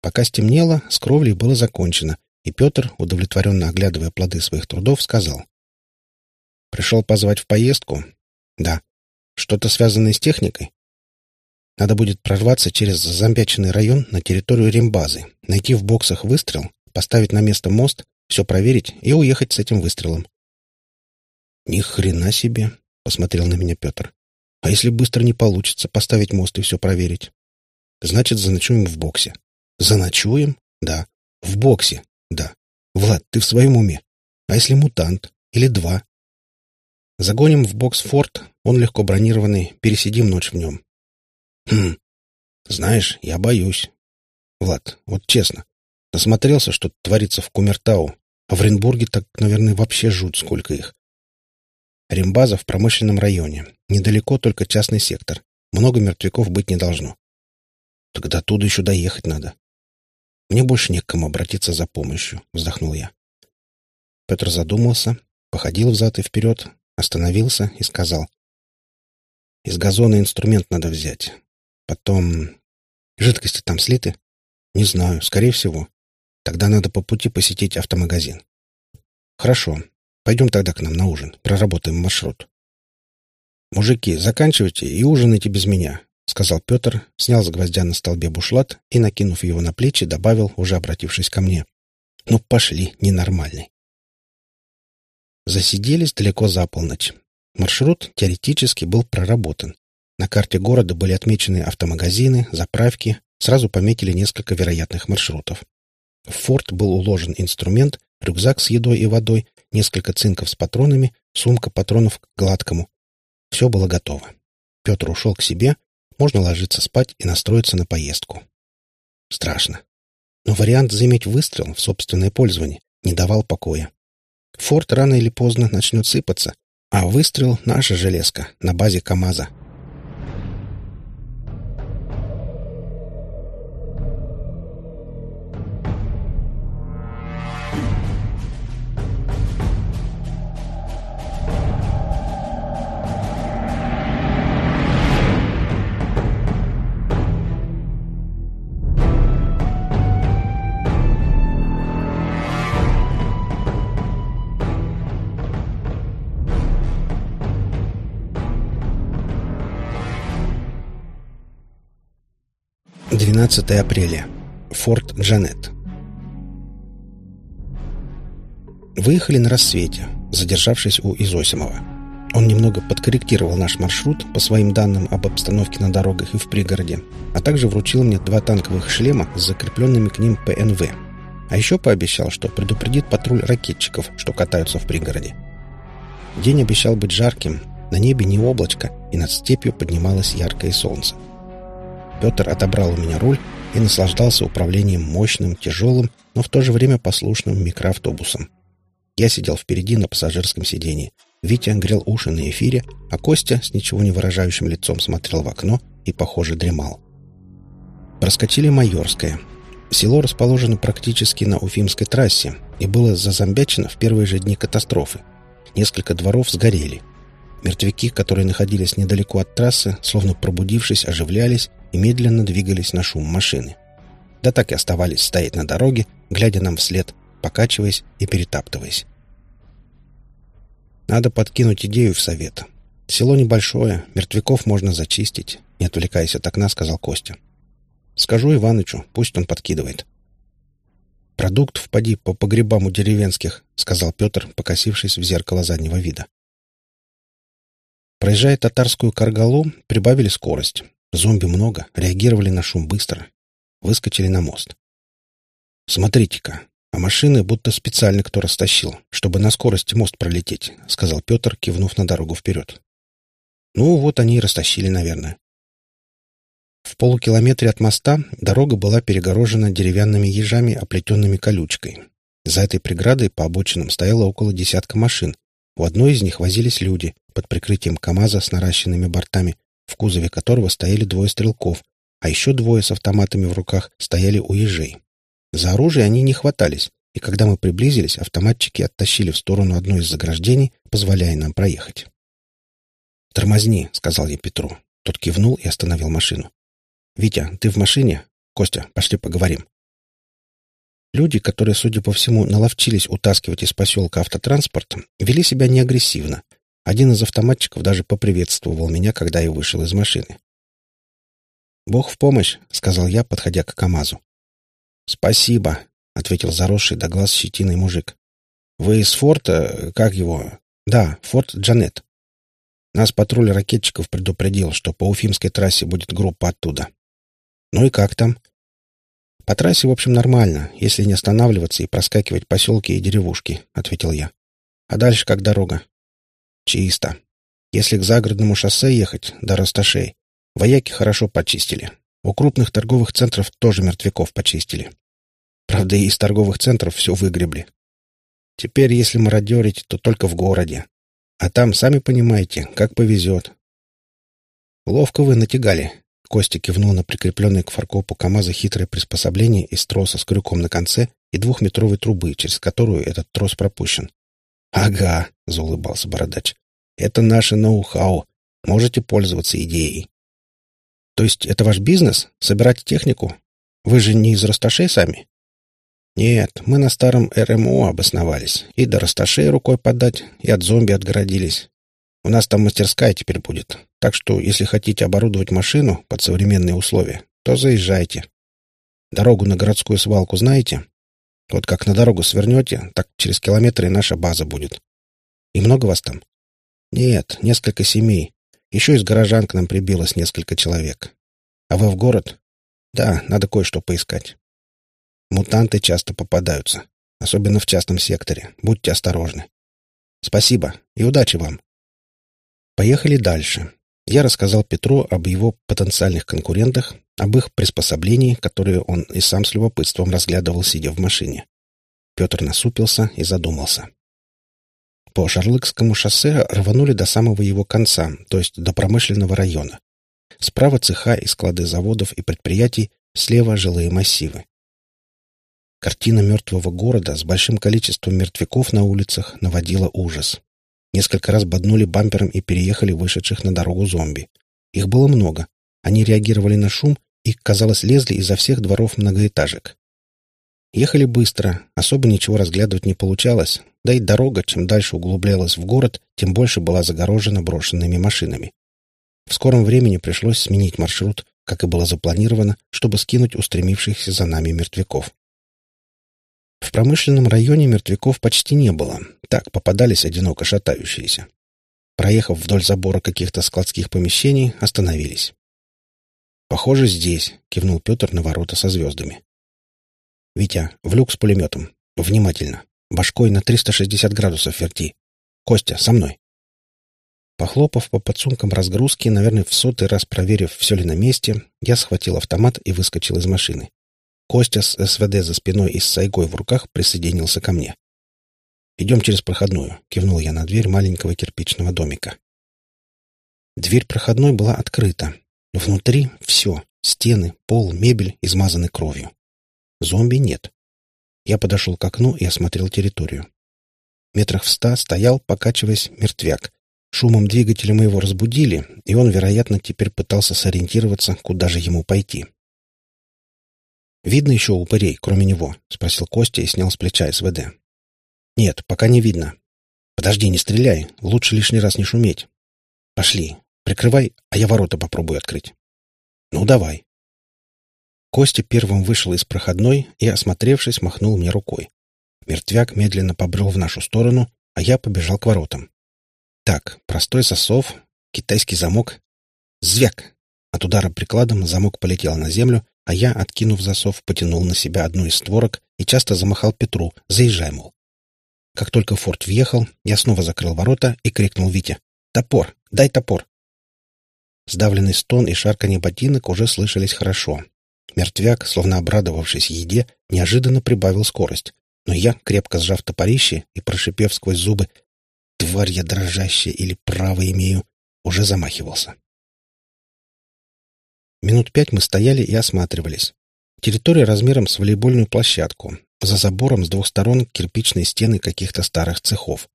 S1: Пока стемнело, с кровлей было закончено, и Петр, удовлетворенно оглядывая плоды своих трудов, сказал. «Пришел позвать в поездку?» «Да». «Что-то связанное с техникой?» Надо будет прорваться через зомбячный район на территорию рембазы, найти в боксах выстрел, поставить на место мост, все проверить и уехать с этим выстрелом. Ни хрена себе, посмотрел на меня Петр. А если быстро не получится поставить мост и все проверить? Значит, заночуем в боксе. Заночуем? Да. В боксе? Да. Влад, ты в своем уме? А если мутант? Или два? Загоним в бокс форт, он легко бронированный, пересидим ночь в нем. Хм. Знаешь, я боюсь. Влад, вот честно, насмотрелся, что творится в Кумертау, а в Оренбурге так, наверное, вообще жуть сколько их. Рембаза в промышленном районе. Недалеко только частный сектор. Много мертвяков быть не должно. Тогда оттуда еще доехать надо. Мне больше не к кому обратиться за помощью, вздохнул я. Петр задумался, походил взад и вперед, остановился и сказал. Из газона инструмент надо взять. Потом... Жидкости там слиты? Не знаю, скорее всего. Тогда надо по пути посетить автомагазин. Хорошо. Пойдем тогда к нам на ужин. Проработаем маршрут. «Мужики, заканчивайте и ужинайте без меня», — сказал Петр, снял с гвоздя на столбе бушлат и, накинув его на плечи, добавил, уже обратившись ко мне. «Ну, пошли, ненормальный». Засиделись далеко за полночь. Маршрут теоретически был проработан. На карте города были отмечены автомагазины, заправки, сразу пометили несколько вероятных маршрутов. В форт был уложен инструмент, рюкзак с едой и водой, несколько цинков с патронами, сумка патронов к гладкому. Все было готово. Петр ушел к себе, можно ложиться спать и настроиться на поездку. Страшно. Но вариант заиметь выстрел в собственное пользование не давал покоя. Форт рано или поздно начнет сыпаться, а выстрел — наша железка на базе КамАЗа. Двенадцатое апреля. Форт Джанет. Выехали на рассвете, задержавшись у Изосимова. Он немного подкорректировал наш маршрут по своим данным об обстановке на дорогах и в пригороде, а также вручил мне два танковых шлема с закрепленными к ним ПНВ. А еще пообещал, что предупредит патруль ракетчиков, что катаются в пригороде. День обещал быть жарким, на небе не облачко, и над степью поднималось яркое солнце. Петр отобрал у меня руль и наслаждался управлением мощным, тяжелым, но в то же время послушным микроавтобусом. Я сидел впереди на пассажирском сидении. Витя грел уши на эфире, а Костя с ничего не выражающим лицом смотрел в окно и, похоже, дремал. Проскочили Майорское. Село расположено практически на Уфимской трассе и было зазомбячено в первые же дни катастрофы. Несколько дворов сгорели. Мертвяки, которые находились недалеко от трассы, словно пробудившись, оживлялись и медленно двигались на шум машины. Да так и оставались стоять на дороге, глядя нам вслед, покачиваясь и перетаптываясь. Надо подкинуть идею в совет. Село небольшое, мертвяков можно зачистить, не отвлекаясь от окна, сказал Костя. Скажу Иванычу, пусть он подкидывает. Продукт впади по погребам у деревенских, сказал Петр, покосившись в зеркало заднего вида. Проезжая татарскую каргалу, прибавили скорость. Зомби много, реагировали на шум быстро. Выскочили на мост. «Смотрите-ка, а машины будто специально кто растащил, чтобы на скорости мост пролететь», — сказал Петр, кивнув на дорогу вперед. «Ну, вот они и растащили, наверное». В полукилометре от моста дорога была перегорожена деревянными ежами, оплетенными колючкой. За этой преградой по обочинам стояло около десятка машин. У одной из них возились люди под прикрытием КАМАЗа с наращенными бортами, в кузове которого стояли двое стрелков, а еще двое с автоматами в руках стояли у ежей. За оружие они не хватались, и когда мы приблизились, автоматчики оттащили в сторону одно из заграждений, позволяя нам проехать. «Тормозни», — сказал я Петру. Тот кивнул и остановил машину. «Витя, ты в машине? Костя, пошли поговорим». Люди, которые, судя по всему, наловчились утаскивать из поселка автотранспорт, вели себя неагрессивно, один из автоматчиков даже поприветствовал меня, когда я вышел из машины. «Бог в помощь», — сказал я, подходя к КамАЗу. «Спасибо», — ответил заросший до глаз щетиной мужик. «Вы из форта... Как его?» «Да, форт Джанет. Нас патруль ракетчиков предупредил, что по Уфимской трассе будет группа оттуда. Ну и как там?» «По трассе, в общем, нормально, если не останавливаться и проскакивать поселки и деревушки», — ответил я. «А дальше как дорога?» Чисто. Если к загородному шоссе ехать, до Расташей, вояки хорошо почистили. У крупных торговых центров тоже мертвяков почистили. Правда, и из торговых центров все выгребли. Теперь, если мародерить, то только в городе. А там, сами понимаете, как повезет. Ловко вы натягали. Костя кивнул на прикрепленное к фаркопу КамАЗа хитрое приспособление из троса с крюком на конце и двухметровой трубы, через которую этот трос пропущен. «Ага», — заулыбался бородач. «Это наше ноу-хау. Можете пользоваться идеей». «То есть это ваш бизнес? Собирать технику? Вы же не из Расташей сами?» «Нет, мы на старом РМО обосновались. И до Расташей рукой подать, и от зомби отгородились. У нас там мастерская теперь будет. Так что, если хотите оборудовать машину под современные условия, то заезжайте. Дорогу на городскую свалку знаете? Вот как на дорогу свернете, так через километр и наша база будет. И много вас там? Нет, несколько семей. Еще из горожан к нам прибилось несколько человек. А вы в город? Да, надо кое-что поискать. Мутанты часто попадаются, особенно в частном секторе. Будьте осторожны. Спасибо и удачи вам. Поехали дальше. Я рассказал Петру об его потенциальных конкурентах, об их приспособлении, которые он и сам с любопытством разглядывал, сидя в машине. Петр насупился и задумался. По Шарлыкскому шоссе рванули до самого его конца, то есть до промышленного района. Справа цеха и склады заводов и предприятий, слева жилые массивы. Картина мертвого города с большим количеством мертвяков на улицах наводила ужас. Несколько раз боднули бампером и переехали вышедших на дорогу зомби. Их было много. Они реагировали на шум и, казалось, лезли изо всех дворов многоэтажек. Ехали быстро, особо ничего разглядывать не получалось, да и дорога, чем дальше углублялась в город, тем больше была загорожена брошенными машинами. В скором времени пришлось сменить маршрут, как и было запланировано, чтобы скинуть устремившихся за нами мертвяков. В промышленном районе мертвяков почти не было, так попадались одиноко шатающиеся. Проехав вдоль забора каких-то складских помещений, остановились. «Похоже, здесь», — кивнул Петр на ворота со звездами. «Витя, в люк с пулеметом. Внимательно. Башкой на 360 градусов верти. Костя, со мной». Похлопав по подсумкам разгрузки, наверное, в сотый раз проверив, все ли на месте, я схватил автомат и выскочил из машины. Костя с СВД за спиной и с сайгой в руках присоединился ко мне. «Идем через проходную», — кивнул я на дверь маленького кирпичного домика. Дверь проходной была открыта. Внутри все — стены, пол, мебель измазаны кровью. Зомби нет. Я подошел к окну и осмотрел территорию. Метрах в ста стоял, покачиваясь, мертвяк. Шумом двигателя мы его разбудили, и он, вероятно, теперь пытался сориентироваться, куда же ему пойти. «Видно еще упырей, кроме него?» — спросил Костя и снял с плеча СВД. «Нет, пока не видно. Подожди, не стреляй. Лучше лишний раз не шуметь. Пошли. Прикрывай, а я ворота попробую открыть». «Ну, давай». Костя первым вышел из проходной и, осмотревшись, махнул мне рукой. Мертвяк медленно побрел в нашу сторону, а я побежал к воротам. Так, простой сосов, китайский замок. Звяк! От удара прикладом замок полетел на землю, а я, откинув засов, потянул на себя одну из створок и часто замахал Петру, заезжай, мол. Как только форт въехал, я снова закрыл ворота и крикнул Вите. «Топор! Дай топор!» Сдавленный стон и шарканье ботинок уже слышались хорошо. Мертвяк, словно обрадовавшись еде, неожиданно прибавил скорость. Но я, крепко сжав топорище и прошипев сквозь зубы «Тварь я дрожащая или право имею!» уже замахивался. Минут пять мы стояли и осматривались. Территория размером с волейбольную площадку. За забором с двух сторон кирпичные стены каких-то старых цехов.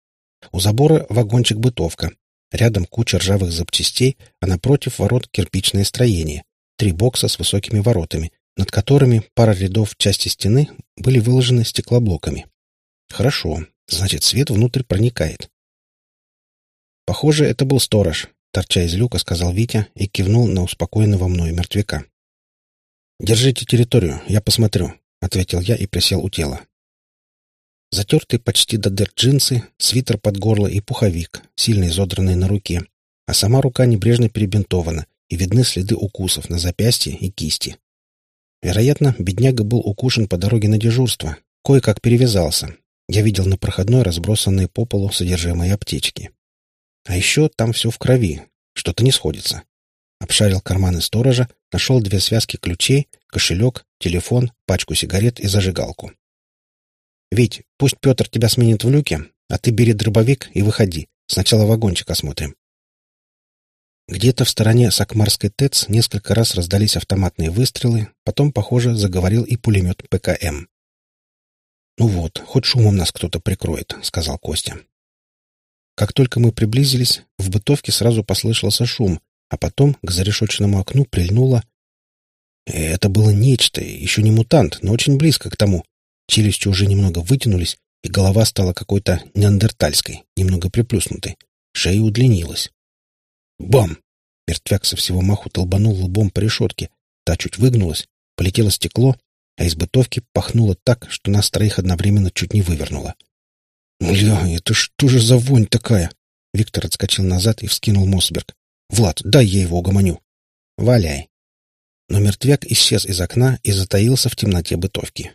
S1: У забора вагончик-бытовка. Рядом куча ржавых запчастей, а напротив ворот кирпичное строение. Три бокса с высокими воротами, над которыми пара рядов части стены были выложены стеклоблоками. Хорошо, значит, свет внутрь проникает. Похоже, это был сторож, торча из люка, сказал Витя и кивнул на успокоенного мною мертвяка. «Держите территорию, я посмотрю», — ответил я и присел у тела. Затертые почти до дыр джинсы, свитер под горло и пуховик, сильно изодранный на руке, а сама рука небрежно перебинтована, и видны следы укусов на запястье и кисти. Вероятно, бедняга был укушен по дороге на дежурство, кое-как перевязался. Я видел на проходной разбросанные по полу содержимое аптечки. А еще там все в крови. Что-то не сходится. Обшарил карманы сторожа, нашел две связки ключей, кошелек, телефон, пачку сигарет и зажигалку. «Вить, пусть Петр тебя сменит в люке, а ты бери дробовик и выходи. Сначала вагончик осмотрим». Где-то в стороне Сакмарской ТЭЦ несколько раз раздались автоматные выстрелы, потом, похоже, заговорил и пулемет ПКМ. «Ну вот, хоть шумом нас кто-то прикроет», — сказал Костя. Как только мы приблизились, в бытовке сразу послышался шум, а потом к зарешоченному окну прильнуло... Это было нечто, еще не мутант, но очень близко к тому. Челюсти уже немного вытянулись, и голова стала какой-то неандертальской, немного приплюснутой. шея удлинилась. Бам! Мертвяк со всего маху толбанул лбом по решетке. Та чуть выгнулась, полетело стекло, а из бытовки пахнуло так, что нас троих одновременно чуть не вывернуло. «Бля, это что же за вонь такая?» Виктор отскочил назад и вскинул Мосберг. «Влад, дай я его угомоню». «Валяй». Но мертвяк исчез из окна и затаился в темноте бытовки.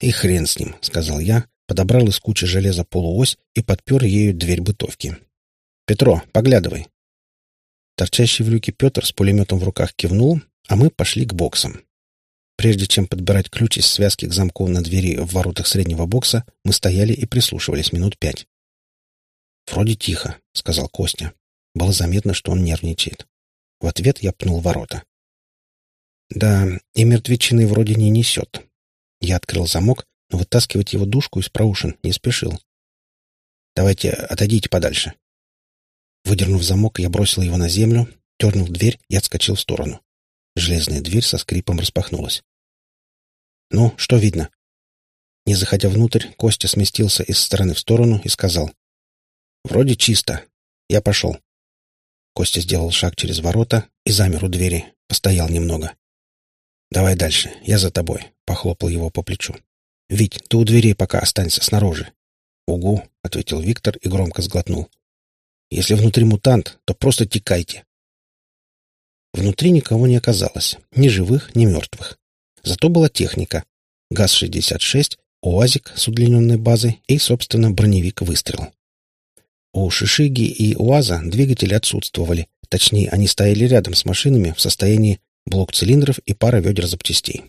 S1: «И хрен с ним», — сказал я, подобрал из кучи железа полуось и подпер ею дверь бытовки. «Петро, поглядывай». Торчащий в люке Петр с пулеметом в руках кивнул, а мы пошли к боксам. Прежде чем подбирать ключ из связки к замку на двери в воротах среднего бокса, мы стояли и прислушивались минут пять. «Вроде тихо», — сказал Костя. Было заметно, что он нервничает. В ответ я пнул ворота. «Да, и мертвечины вроде не несет». Я открыл замок, но вытаскивать его душку из проушин не спешил. «Давайте отойдите подальше». Выдернув замок, я бросил его на землю, дернул дверь и отскочил в сторону. Железная дверь со скрипом распахнулась. «Ну, что видно?» Не заходя внутрь, Костя сместился из стороны в сторону и сказал. «Вроде чисто. Я пошел». Костя сделал шаг через ворота и замер у двери. Постоял немного. «Давай дальше. Я за тобой», — похлопал его по плечу. «Вить, ты у дверей пока останься снаружи». «Угу», — ответил Виктор и громко сглотнул. «Если внутри мутант, то просто текайте. Внутри никого не оказалось, ни живых, ни мертвых. Зато была техника. ГАЗ-66, УАЗик с удлиненной базой и, собственно, броневик-выстрел. У Шишиги и УАЗа двигатели отсутствовали, точнее, они стояли рядом с машинами в состоянии блок цилиндров и пара ведер запчастей.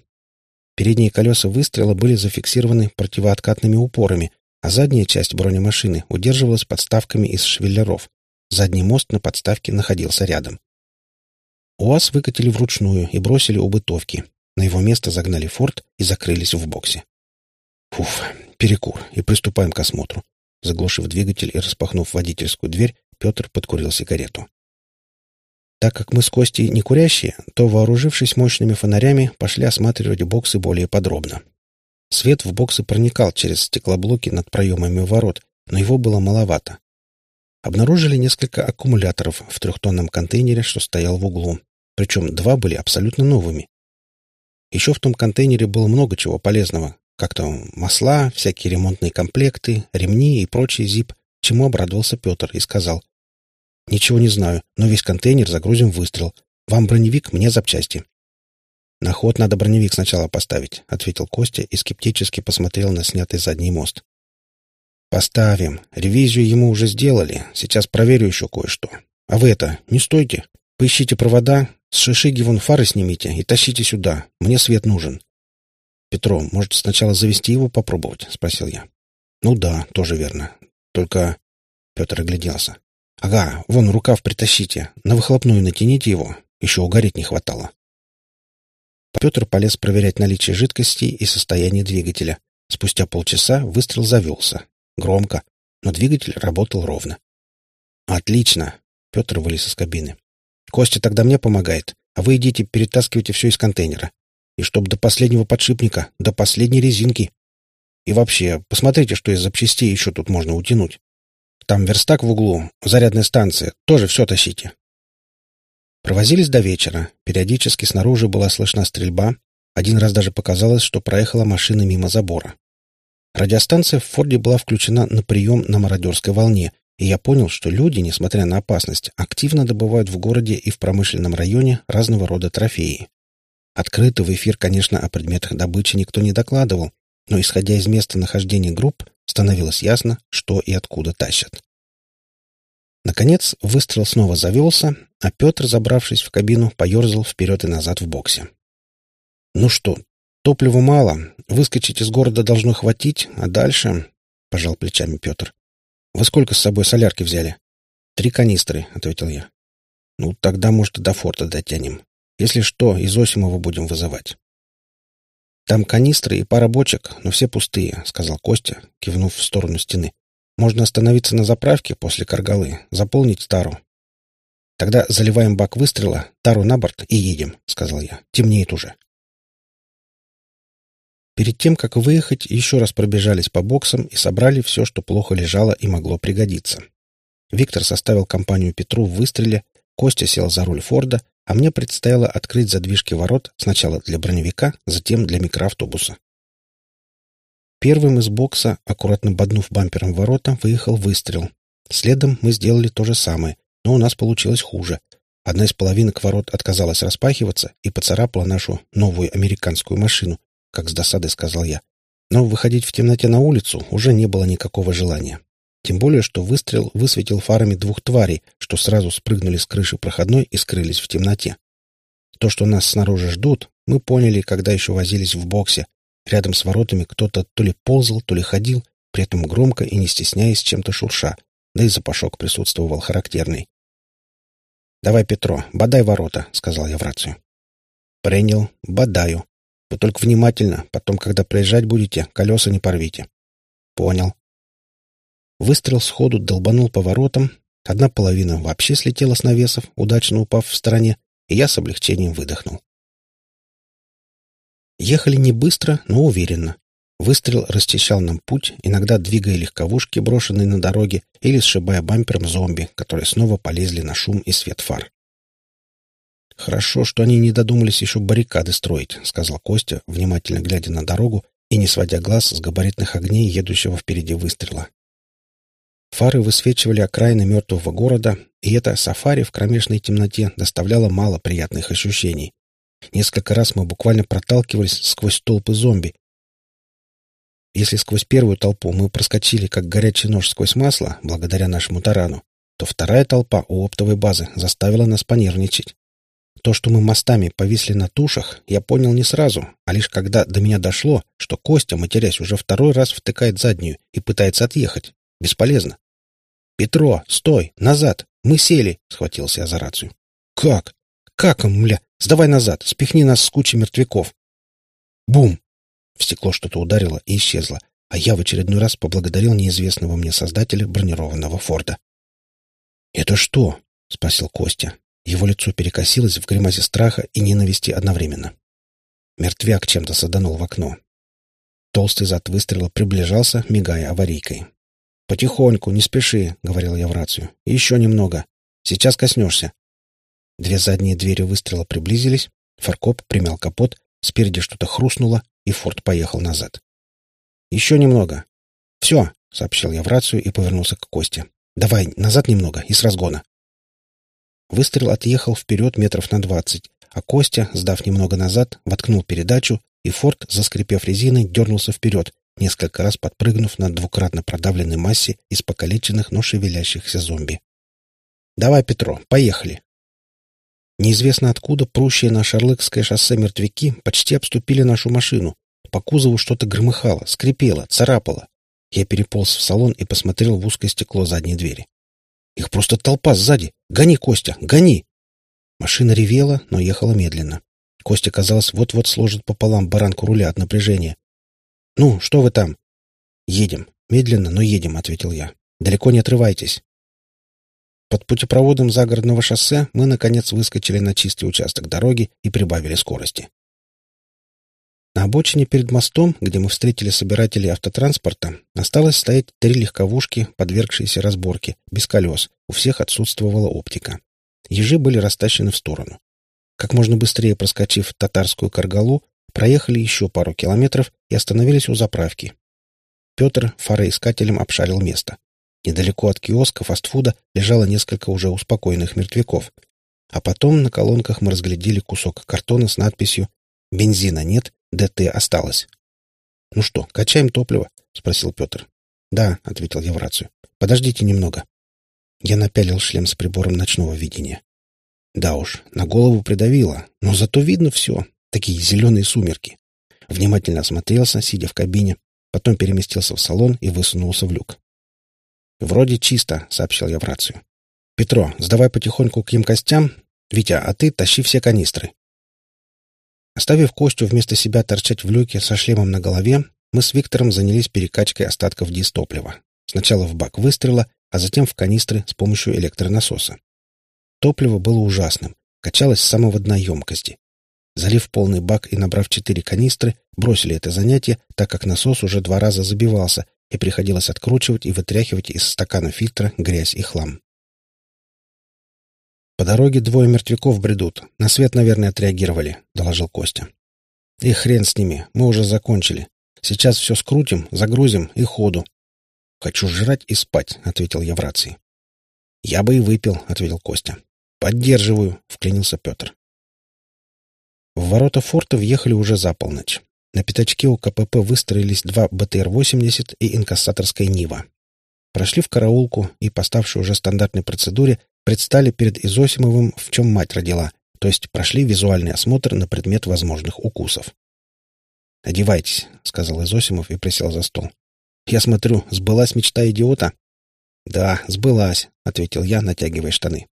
S1: Передние колеса выстрела были зафиксированы противооткатными упорами, а задняя часть бронемашины удерживалась подставками из швеллеров. Задний мост на подставке находился рядом. УАЗ выкатили вручную и бросили у бытовки. На его место загнали форт и закрылись в боксе. Фуф, перекур, и приступаем к осмотру. Заглушив двигатель и распахнув водительскую дверь, Петр подкурил сигарету. Так как мы с Костей не курящие, то, вооружившись мощными фонарями, пошли осматривать боксы более подробно. Свет в боксы проникал через стеклоблоки над проемами ворот, но его было маловато. Обнаружили несколько аккумуляторов в трехтонном контейнере, что стоял в углу. Причем два были абсолютно новыми. Еще в том контейнере было много чего полезного, как-то масла, всякие ремонтные комплекты, ремни и прочий зип, чему обрадовался Петр и сказал. «Ничего не знаю, но весь контейнер загрузим выстрел. Вам броневик, мне запчасти». «На ход надо броневик сначала поставить», — ответил Костя и скептически посмотрел на снятый задний мост. «Поставим. Ревизию ему уже сделали. Сейчас проверю еще кое-что. А вы это, не стойте. Поищите провода, с шишиги вон фары снимите и тащите сюда. Мне свет нужен». «Петро, может, сначала завести его попробовать?» — спросил я. «Ну да, тоже верно. Только...» Петр огляделся. «Ага, вон рукав притащите. На выхлопную натяните его. Еще угореть не хватало». Петр полез проверять наличие жидкости и состояние двигателя. Спустя полчаса выстрел завелся, Громко, но двигатель работал ровно. «Отлично!» — Петр вылез из кабины. «Костя тогда мне помогает, а вы идите перетаскивайте все из контейнера. И чтоб до последнего подшипника, до последней резинки. И вообще, посмотрите, что из запчастей еще тут можно утянуть. Там верстак в углу, зарядная станция, тоже все тащите». Провозились до вечера. Периодически снаружи была слышна стрельба. Один раз даже показалось, что проехала машина мимо забора. Радиостанция в Форде была включена на прием на мародерской волне, и я понял, что люди, несмотря на опасность, активно добывают в городе и в промышленном районе разного рода трофеи. Открыто в эфир, конечно, о предметах добычи никто не докладывал, но, исходя из места нахождения групп, становилось ясно, что и откуда тащат. Наконец, выстрел снова завелся, а Петр, забравшись в кабину, поерзал вперед и назад в боксе. «Ну что, Топлива мало. Выскочить из города должно хватить, а дальше...» — пожал плечами Петр. «Вы сколько с собой солярки взяли?» «Три канистры», — ответил я. «Ну, тогда, может, и до форта дотянем. Если что, из Осимова будем вызывать». «Там канистры и пара бочек, но все пустые», — сказал Костя, кивнув в сторону стены. «Можно остановиться на заправке после Каргалы, заполнить тару». «Тогда заливаем бак выстрела, тару на борт и едем», — сказал я. «Темнеет уже». Перед тем, как выехать, еще раз пробежались по боксам и собрали все, что плохо лежало и могло пригодиться. Виктор составил компанию Петру в выстреле, Костя сел за руль Форда, а мне предстояло открыть задвижки ворот сначала для броневика, затем для микроавтобуса. Первым из бокса, аккуратно боднув бампером ворота, выехал выстрел. Следом мы сделали то же самое, но у нас получилось хуже. Одна из половинок ворот отказалась распахиваться и поцарапала нашу новую американскую машину, как с досадой сказал я. Но выходить в темноте на улицу уже не было никакого желания. Тем более, что выстрел высветил фарами двух тварей, что сразу спрыгнули с крыши проходной и скрылись в темноте. То, что нас снаружи ждут, мы поняли, когда еще возились в боксе, Рядом с воротами кто-то то ли ползал, то ли ходил, при этом громко и не стесняясь чем-то шурша, да и запашок присутствовал характерный. «Давай, Петро, бодай ворота», — сказал я в рацию. «Принял. Бодаю. Вы только внимательно, потом, когда проезжать будете, колеса не порвите». «Понял». Выстрел сходу долбанул по воротам, одна половина вообще слетела с навесов, удачно упав в стороне, и я с облегчением выдохнул. Ехали не быстро, но уверенно. Выстрел расчищал нам путь, иногда двигая легковушки, брошенные на дороге, или сшибая бампером зомби, которые снова полезли на шум и свет фар. «Хорошо, что они не додумались еще баррикады строить», — сказал Костя, внимательно глядя на дорогу и не сводя глаз с габаритных огней, едущего впереди выстрела. Фары высвечивали окраины мертвого города, и это сафари в кромешной темноте доставляло мало приятных ощущений. Несколько раз мы буквально проталкивались сквозь толпы зомби. Если сквозь первую толпу мы проскочили, как горячий нож сквозь масло, благодаря нашему тарану, то вторая толпа у оптовой базы заставила нас понервничать. То, что мы мостами повисли на тушах, я понял не сразу, а лишь когда до меня дошло, что Костя, матерясь, уже второй раз втыкает заднюю и пытается отъехать. Бесполезно. «Петро, стой! Назад! Мы сели!» — схватился я за рацию. «Как? Как, мля? Сдавай назад, спихни нас с кучей мертвяков. Бум! В стекло что-то ударило и исчезло, а я в очередной раз поблагодарил неизвестного мне создателя бронированного Форда. «Это что?» — спросил Костя. Его лицо перекосилось в гримасе страха и ненависти одновременно. Мертвяк чем-то саданул в окно. Толстый зад выстрела приближался, мигая аварийкой. «Потихоньку, не спеши», — говорил я в рацию. «Еще немного. Сейчас коснешься». Две задние двери выстрела приблизились, фаркоп примял капот, спереди что-то хрустнуло, и Форд поехал назад. «Еще немного». «Все», — сообщил я в рацию и повернулся к Косте. «Давай, назад немного и с разгона». Выстрел отъехал вперед метров на двадцать, а Костя, сдав немного назад, воткнул передачу, и Форд, заскрипев резиной, дернулся вперед, несколько раз подпрыгнув на двукратно продавленной массе из покалеченных, но шевелящихся зомби. «Давай, Петро, поехали!» Неизвестно откуда прущие на Шарлыкское шоссе мертвяки почти обступили нашу машину. По кузову что-то громыхало, скрипело, царапало. Я переполз в салон и посмотрел в узкое стекло задней двери. Их просто толпа сзади. Гони, Костя, гони! Машина ревела, но ехала медленно. Костя, казалось, вот-вот сложит пополам баранку руля от напряжения. «Ну, что вы там?» «Едем. Медленно, но едем», — ответил я. «Далеко не отрывайтесь». Под путепроводом загородного шоссе мы, наконец, выскочили на чистый участок дороги и прибавили скорости. На обочине перед мостом, где мы встретили собирателей автотранспорта, осталось стоять три легковушки, подвергшиеся разборке, без колес, у всех отсутствовала оптика. Ежи были растащены в сторону. Как можно быстрее проскочив татарскую каргалу, проехали еще пару километров и остановились у заправки. Петр фароискателем обшарил место. Недалеко от киоска фастфуда лежало несколько уже успокоенных мертвяков. А потом на колонках мы разглядели кусок картона с надписью «Бензина нет, ДТ осталось». «Ну что, качаем топливо?» — спросил Петр. «Да», — ответил я в рацию. «Подождите немного». Я напялил шлем с прибором ночного видения. Да уж, на голову придавило, но зато видно все. Такие зеленые сумерки. Внимательно осмотрелся, сидя в кабине, потом переместился в салон и высунулся в люк. «Вроде чисто», — сообщил я в рацию. «Петро, сдавай потихоньку к емкостям. Витя, а ты тащи все канистры». Оставив Костю вместо себя торчать в люке со шлемом на голове, мы с Виктором занялись перекачкой остатков дистоплива. Сначала в бак выстрела, а затем в канистры с помощью электронасоса. Топливо было ужасным, качалось с самого дна емкости. Залив полный бак и набрав четыре канистры, бросили это занятие, так как насос уже два раза забивался, и приходилось откручивать и вытряхивать из стакана фильтра грязь и хлам. По дороге двое мертвяков бредут. На свет, наверное, отреагировали, — доложил Костя. И хрен с ними, мы уже закончили. Сейчас все скрутим, загрузим и ходу. Хочу жрать и спать, — ответил я в рации. Я бы и выпил, — ответил Костя. Поддерживаю, — вклинился Петр. В ворота форта въехали уже за полночь. На пятачке у КПП выстроились два БТР-80 и инкассаторская Нива. Прошли в караулку и, поставшей уже стандартной процедуре, предстали перед Изосимовым, в чем мать родила, то есть прошли визуальный осмотр на предмет возможных укусов. «Одевайтесь», — сказал Изосимов и присел за стол. «Я смотрю, сбылась мечта идиота?» «Да, сбылась», — ответил я, натягивая штаны.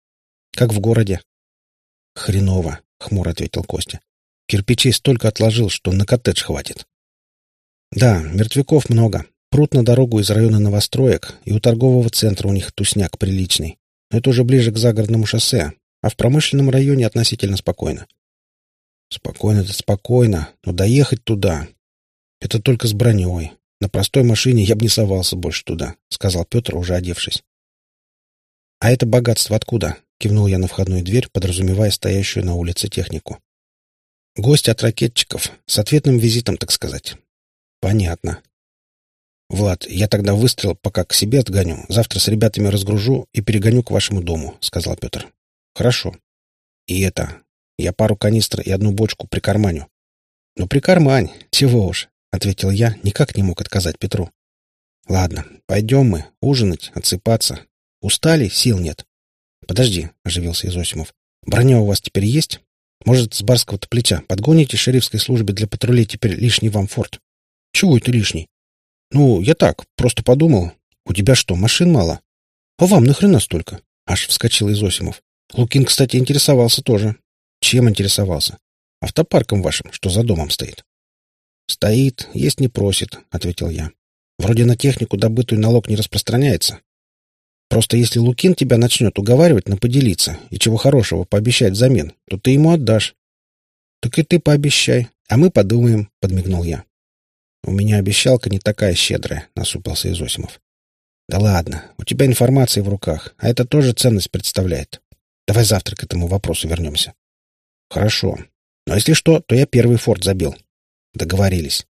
S1: «Как в городе?» «Хреново», — хмуро ответил Костя. Кирпичей столько отложил, что на коттедж хватит. Да, мертвяков много. Прут на дорогу из района новостроек, и у торгового центра у них тусняк приличный. Но это уже ближе к загородному шоссе, а в промышленном районе относительно спокойно. Спокойно-то спокойно, но доехать туда... Это только с броней. На простой машине я бы не совался больше туда, — сказал Петр, уже одевшись. — А это богатство откуда? — кивнул я на входную дверь, подразумевая стоящую на улице технику. Гость от ракетчиков, с ответным визитом, так сказать. Понятно. Влад, я тогда выстрел пока к себе отгоню, завтра с ребятами разгружу и перегоню к вашему дому, сказал Петр. Хорошо. И это, я пару канистр и одну бочку прикарманю. Ну, прикармань, чего уж, ответил я, никак не мог отказать Петру. Ладно, пойдем мы, ужинать, отсыпаться. Устали, сил нет. Подожди, оживился Изосимов. Броня у вас теперь есть? Может, с барского-то плеча подгоните шерифской службе для патрулей теперь лишний вам форт? Чего это лишний? Ну, я так, просто подумал. У тебя что, машин мало? А вам нахрена столько? Аж вскочил Изосимов. Лукин, кстати, интересовался тоже. Чем интересовался? Автопарком вашим, что за домом стоит. Стоит, есть не просит, ответил я. Вроде на технику добытую налог не распространяется. Просто если Лукин тебя начнет уговаривать на поделиться и чего хорошего пообещать взамен, то ты ему отдашь. — Так и ты пообещай, а мы подумаем, — подмигнул я. — У меня обещалка не такая щедрая, — насупился Изосимов. — Да ладно, у тебя информация в руках, а это тоже ценность представляет. Давай завтра к этому вопросу вернемся. — Хорошо. Но если что, то я первый форт забил. Договорились.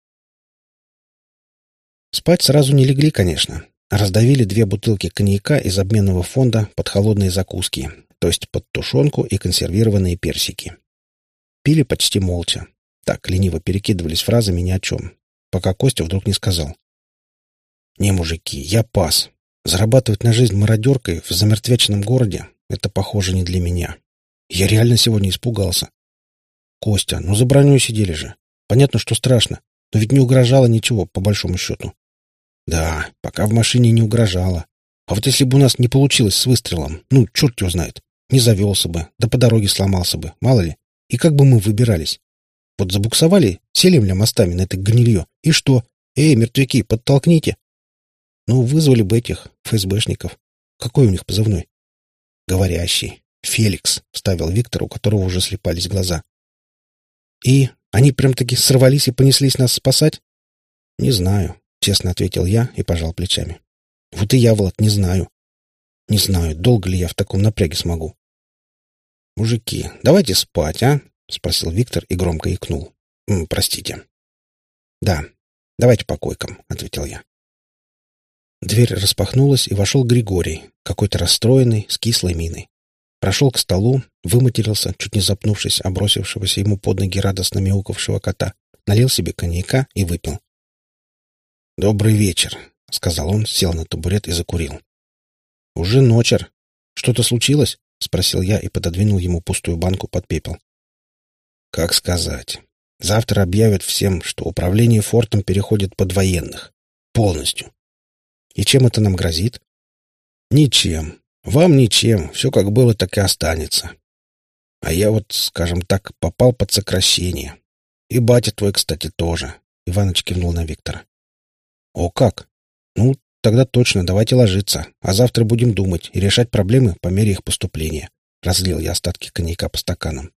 S1: Спать сразу не легли, конечно. Раздавили две бутылки коньяка из обменного фонда под холодные закуски, то есть под тушенку и консервированные персики. Пили почти молча. Так лениво перекидывались фразами ни о чем, пока Костя вдруг не сказал. «Не, мужики, я пас. Зарабатывать на жизнь мародеркой в замертвеченном городе — это, похоже, не для меня. Я реально сегодня испугался. Костя, ну за броней сидели же. Понятно, что страшно, но ведь не угрожало ничего, по большому счету. Да, пока в машине не угрожало. А вот если бы у нас не получилось с выстрелом, ну, черт его знает, не завелся бы, да по дороге сломался бы, мало ли. И как бы мы выбирались? Вот забуксовали, сели мля мостами на это гнилье. И что? Эй, мертвяки, подтолкните. Ну, вызвали бы этих ФСБшников. Какой у них позывной? Говорящий. Феликс, вставил Виктор, у которого уже слепались глаза. И они прям-таки сорвались и понеслись нас спасать? Не знаю. — честно ответил я и пожал плечами. «Вот и я, Влад, не знаю. Не знаю, долго ли я в таком напряге смогу». «Мужики, давайте спать, а?» — спросил Виктор и громко икнул. «М, «Простите». «Да, давайте по койкам», — ответил я. Дверь распахнулась, и вошел Григорий, какой-то расстроенный, с кислой миной. Прошел к столу, выматерился, чуть не запнувшись, обросившегося ему под ноги радостно мяукавшего кота, налил себе коньяка и выпил. «Добрый вечер», — сказал он, сел на табурет и закурил. «Уже ночер. Что-то случилось?» — спросил я и пододвинул ему пустую банку под пепел. «Как сказать. Завтра объявят всем, что управление фортом переходит под военных. Полностью. И чем это нам грозит?» «Ничем. Вам ничем. Все как было, так и останется. А я вот, скажем так, попал под сокращение. И батя твой, кстати, тоже». Иваныч кивнул на Виктора. «О как? Ну, тогда точно, давайте ложиться, а завтра будем думать и решать проблемы по мере их поступления». Разлил я остатки коньяка по стаканам.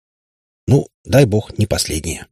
S1: «Ну, дай бог, не последнее».